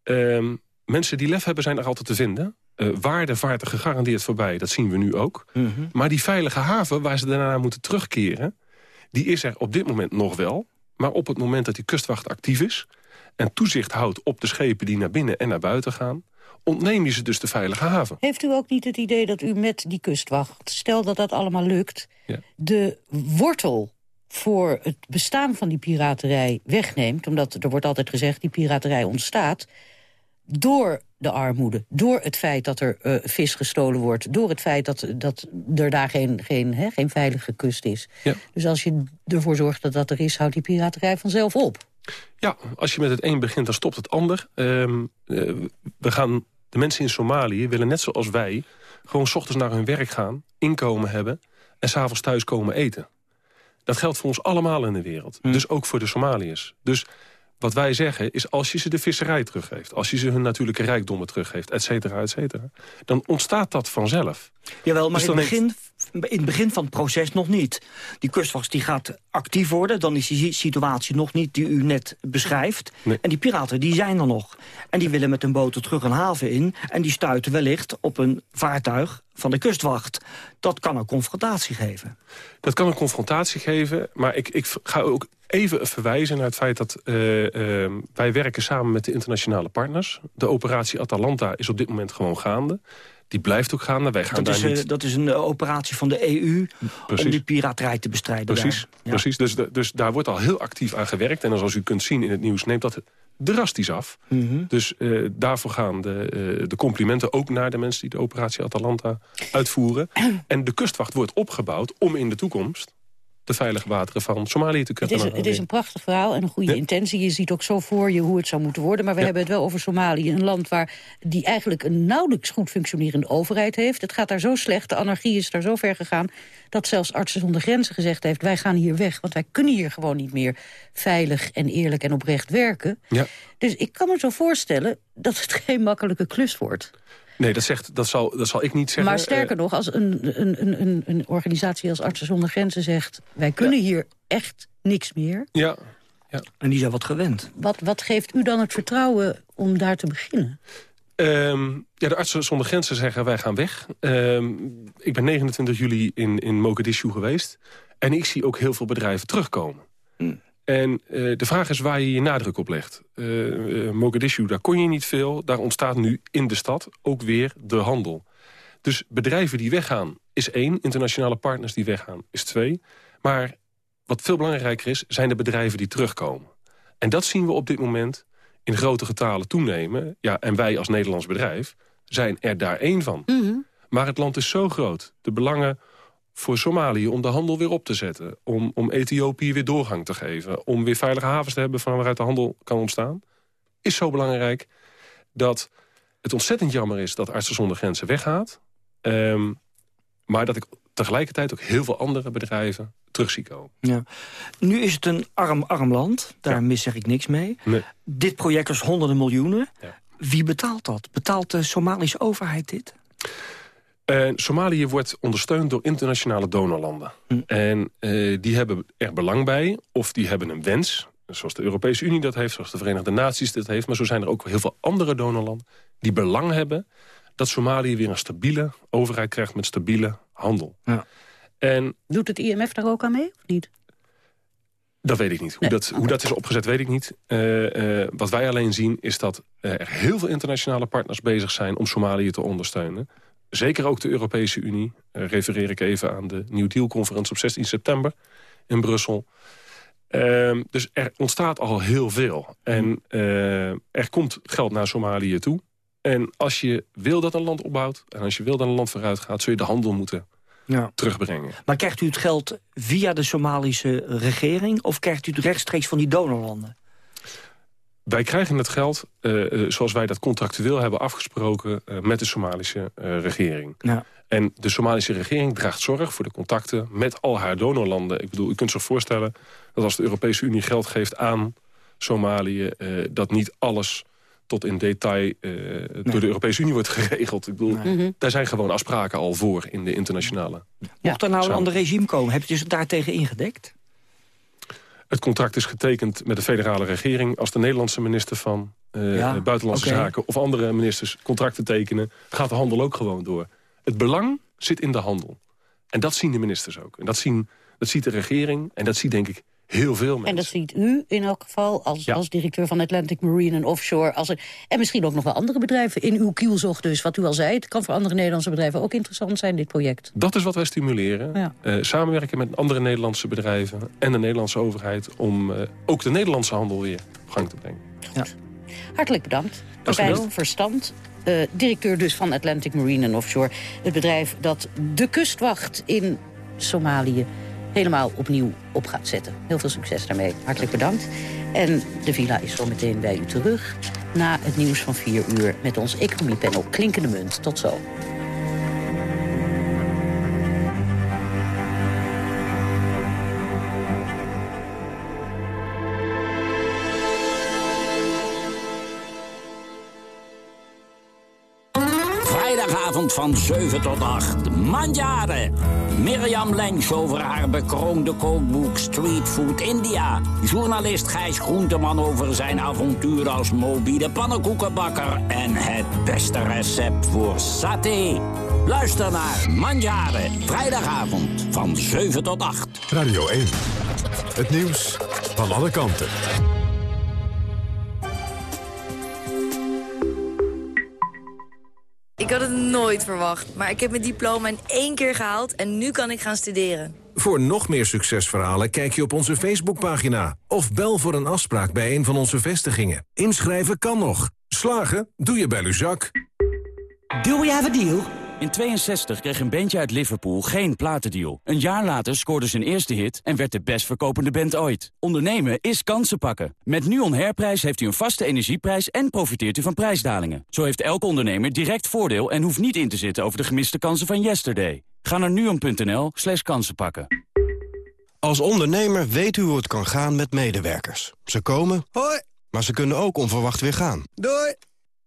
ehm, mensen die lef hebben zijn er altijd te vinden. Waarde vaart er gegarandeerd voorbij, dat zien we nu ook. Maar die veilige haven waar ze daarna moeten terugkeren... die is er op dit moment nog wel. Maar op het moment dat die kustwacht actief is... en toezicht houdt op de schepen die naar binnen en naar buiten gaan... ontneem je ze dus de veilige haven. Heeft u ook niet het idee dat u met die kustwacht... stel dat dat allemaal lukt, Ja. de wortel voor het bestaan van die piraterij wegneemt... omdat er wordt altijd gezegd, die piraterij ontstaat... door de armoede, door het feit dat er eh, vis gestolen wordt... door het feit dat, dat er daar geen, geen, hè, geen veilige kust is. Ja. Dus als je ervoor zorgt dat dat er is, houdt die piraterij vanzelf op. Ja, als je met het een begint, dan stopt het ander. Ehm, eh, we gaan, de mensen in Somalië willen net zoals wij... gewoon 's ochtends naar hun werk gaan, inkomen hebben... en s'avonds thuis komen eten. Dat geldt voor ons allemaal in de wereld. Dus ook voor de Somaliërs. Dus wat wij zeggen is, als je ze de visserij teruggeeft... als je ze hun natuurlijke rijkdommen teruggeeft, et cetera, et cetera... dan ontstaat dat vanzelf. Jawel, maar Dus in, het begin, in het begin van het proces nog niet. Die kustwacht die gaat actief worden. Dan is die situatie nog niet die u net beschrijft. En die piraten die zijn er nog. En die willen met hun boten terug een haven in. En die stuiten wellicht op een vaartuig van de kustwacht. Dat kan een confrontatie geven. Dat kan een confrontatie geven, maar ik, ik ga ook even verwijzen naar het feit dat uh, uh, wij werken samen met de internationale partners. De operatie Atalanta is op dit moment gewoon gaande. Die blijft ook gaande. Wij gaan dat, daar is, niet... dat is een operatie van de EU Precies. om die piraterij te bestrijden. Precies. Ja. precies. Dus, dus daar wordt al heel actief aan gewerkt. En zoals u kunt zien in het nieuws neemt dat drastisch af. Mm -hmm. Dus uh, daarvoor gaan de, uh, de, complimenten ook naar de mensen die de operatie Atalanta uitvoeren. en de kustwacht wordt opgebouwd om in de toekomst de veilige wateren van Somalië te kunnen het is, het is een prachtig verhaal en een goede ja. intentie. Je ziet ook zo voor je hoe het zou moeten worden. Maar we ja. hebben het wel over Somalië. Een land waar die eigenlijk een nauwelijks goed functionerende overheid heeft. Het gaat daar zo slecht, de anarchie is daar zo ver gegaan... dat zelfs Artsen zonder Grenzen gezegd heeft... wij gaan hier weg, want wij kunnen hier gewoon niet meer... veilig en eerlijk en oprecht werken. Ja. Dus ik kan me zo voorstellen dat het geen makkelijke klus wordt. Nee, dat, zegt, dat, zal, dat zal ik niet zeggen. Maar sterker uh, nog, als een, een, een, een organisatie als Artsen zonder Grenzen zegt... wij kunnen ja. hier echt niks meer. Ja. ja. En die zijn wat gewend. Wat, wat geeft u dan het vertrouwen om daar te beginnen? Um, ja, de artsen zonder grenzen zeggen wij gaan weg. Um, ik ben 29 juli in, in Mogadishu geweest. En ik zie ook heel veel bedrijven terugkomen. Hm. En uh, de vraag is waar je je nadruk op legt. Uh, Mogadishu, daar kon je niet veel. Daar ontstaat nu in de stad ook weer de handel. Dus bedrijven die weggaan is één. Internationale partners die weggaan is twee. Maar wat veel belangrijker is, zijn de bedrijven die terugkomen. En dat zien we op dit moment in grote getalen toenemen. Ja, en wij als Nederlands bedrijf zijn er daar één van. Mm -hmm. Maar het land is zo groot. De belangen voor Somalië om de handel weer op te zetten. Om, om Ethiopië weer doorgang te geven. Om weer veilige havens te hebben van waaruit de handel kan ontstaan. Is zo belangrijk dat het ontzettend jammer is dat Artsen zonder Grenzen weggaat. Um, maar dat ik tegelijkertijd ook heel veel andere bedrijven terug zie komen. Ja. Nu is het een arm, arm land. Daar ja. mis zeg ik niks mee. Nee. Dit project is honderden miljoenen. Ja. Wie betaalt dat? Betaalt de Somalische overheid dit? Uh, Somalië wordt ondersteund door internationale donorlanden. Hm. En uh, die hebben er belang bij, of die hebben een wens... zoals de Europese Unie dat heeft, zoals de Verenigde Naties dat heeft... maar zo zijn er ook heel veel andere donorlanden die belang hebben... dat Somalië weer een stabiele overheid krijgt met stabiele handel. Ja. En, Doet het IMF daar ook aan mee, of niet? Dat weet ik niet. Hoe, Nee, dat, hoe dat is opgezet, weet ik niet. Uh, uh, wat wij alleen zien is dat uh, er heel veel internationale partners bezig zijn... om Somalië te ondersteunen. Zeker ook de Europese Unie. Uh, refereer ik even aan de New Deal-conferentie op 16 september in Brussel. Uh, dus er ontstaat al heel veel. En uh, er komt geld naar Somalië toe. En als je wil dat een land opbouwt... en als je wil dat een land vooruit gaat... zul je de handel moeten Ja. terugbrengen. Maar krijgt u het geld via de Somalische regering... of krijgt u het rechtstreeks van die donorlanden? Wij krijgen het geld uh, uh, zoals wij dat contractueel hebben afgesproken... Uh, met de Somalische regering. Ja. En de Somalische regering draagt zorg voor de contacten met al haar donorlanden. Ik bedoel, u kunt zich voorstellen dat als de Europese Unie geld geeft aan Somalië... dat niet alles tot in detail nee. door de Europese Unie wordt geregeld. Ik bedoel, Mhm. nee. daar zijn gewoon afspraken al voor in de internationale... Mocht er nou een ander regime komen, heb je dus daartegen ingedekt? Het contract is getekend met de federale regering. Als de Nederlandse minister van uh, Ja, Buitenlandse. Zaken... of andere ministers contracten tekenen, gaat de handel ook gewoon door. Het belang zit in de handel. En dat zien de ministers ook. En dat, zien, dat ziet de regering en dat ziet denk ik heel veel mensen. En dat ziet u in elk geval als, Ja. als directeur van Atlantic Marine en Offshore. Als er, en misschien ook nog wel andere bedrijven in uw kielzog dus. Wat u al zei, het kan voor andere Nederlandse bedrijven ook interessant zijn, dit project. Dat is wat wij stimuleren. Ja. Uh, samenwerken met andere Nederlandse bedrijven en de Nederlandse overheid... om uh, ook de Nederlandse handel weer op gang te brengen. Hartelijk bedankt. Bij Verstand, eh, directeur dus van Atlantic Marine and Offshore. Het bedrijf dat de kustwacht in Somalië helemaal opnieuw op gaat zetten. Heel veel succes daarmee. Hartelijk bedankt. En de villa is zo meteen bij u terug. Na het nieuws van 4 uur met ons economiepanel Klinkende Munt. Tot zo. Van 7 tot 8. Mandjaren. Mirjam Lensch over haar bekroonde kookboek Street Food India. Journalist Gijs Groenteman over zijn avontuur als mobiele pannenkoekenbakker. En het beste recept voor saté. Luister naar Mandjaren. Vrijdagavond van 7 tot 8. Radio 1. Het nieuws van alle kanten. Nooit verwacht, maar ik heb mijn diploma in één keer gehaald en nu kan ik gaan studeren. Voor nog meer succesverhalen kijk je op onze Facebookpagina. Of bel voor een afspraak bij een van onze vestigingen. Inschrijven kan nog. Slagen? Doe je bij Luzak. Do we have a deal? In 62 kreeg een bandje uit Liverpool geen platendeal. Een jaar later scoorde zijn eerste hit en werd de best verkopende band ooit. Ondernemen is kansen pakken. Met NUON Herprijs heeft u een vaste energieprijs en profiteert u van prijsdalingen. Zo heeft elke ondernemer direct voordeel en hoeft niet in te zitten over de gemiste kansen van yesterday. Ga naar nuon.nl slash kansenpakken. Als ondernemer weet u hoe het kan gaan met medewerkers. Ze komen, hoi, maar ze kunnen ook onverwacht weer gaan. Doei!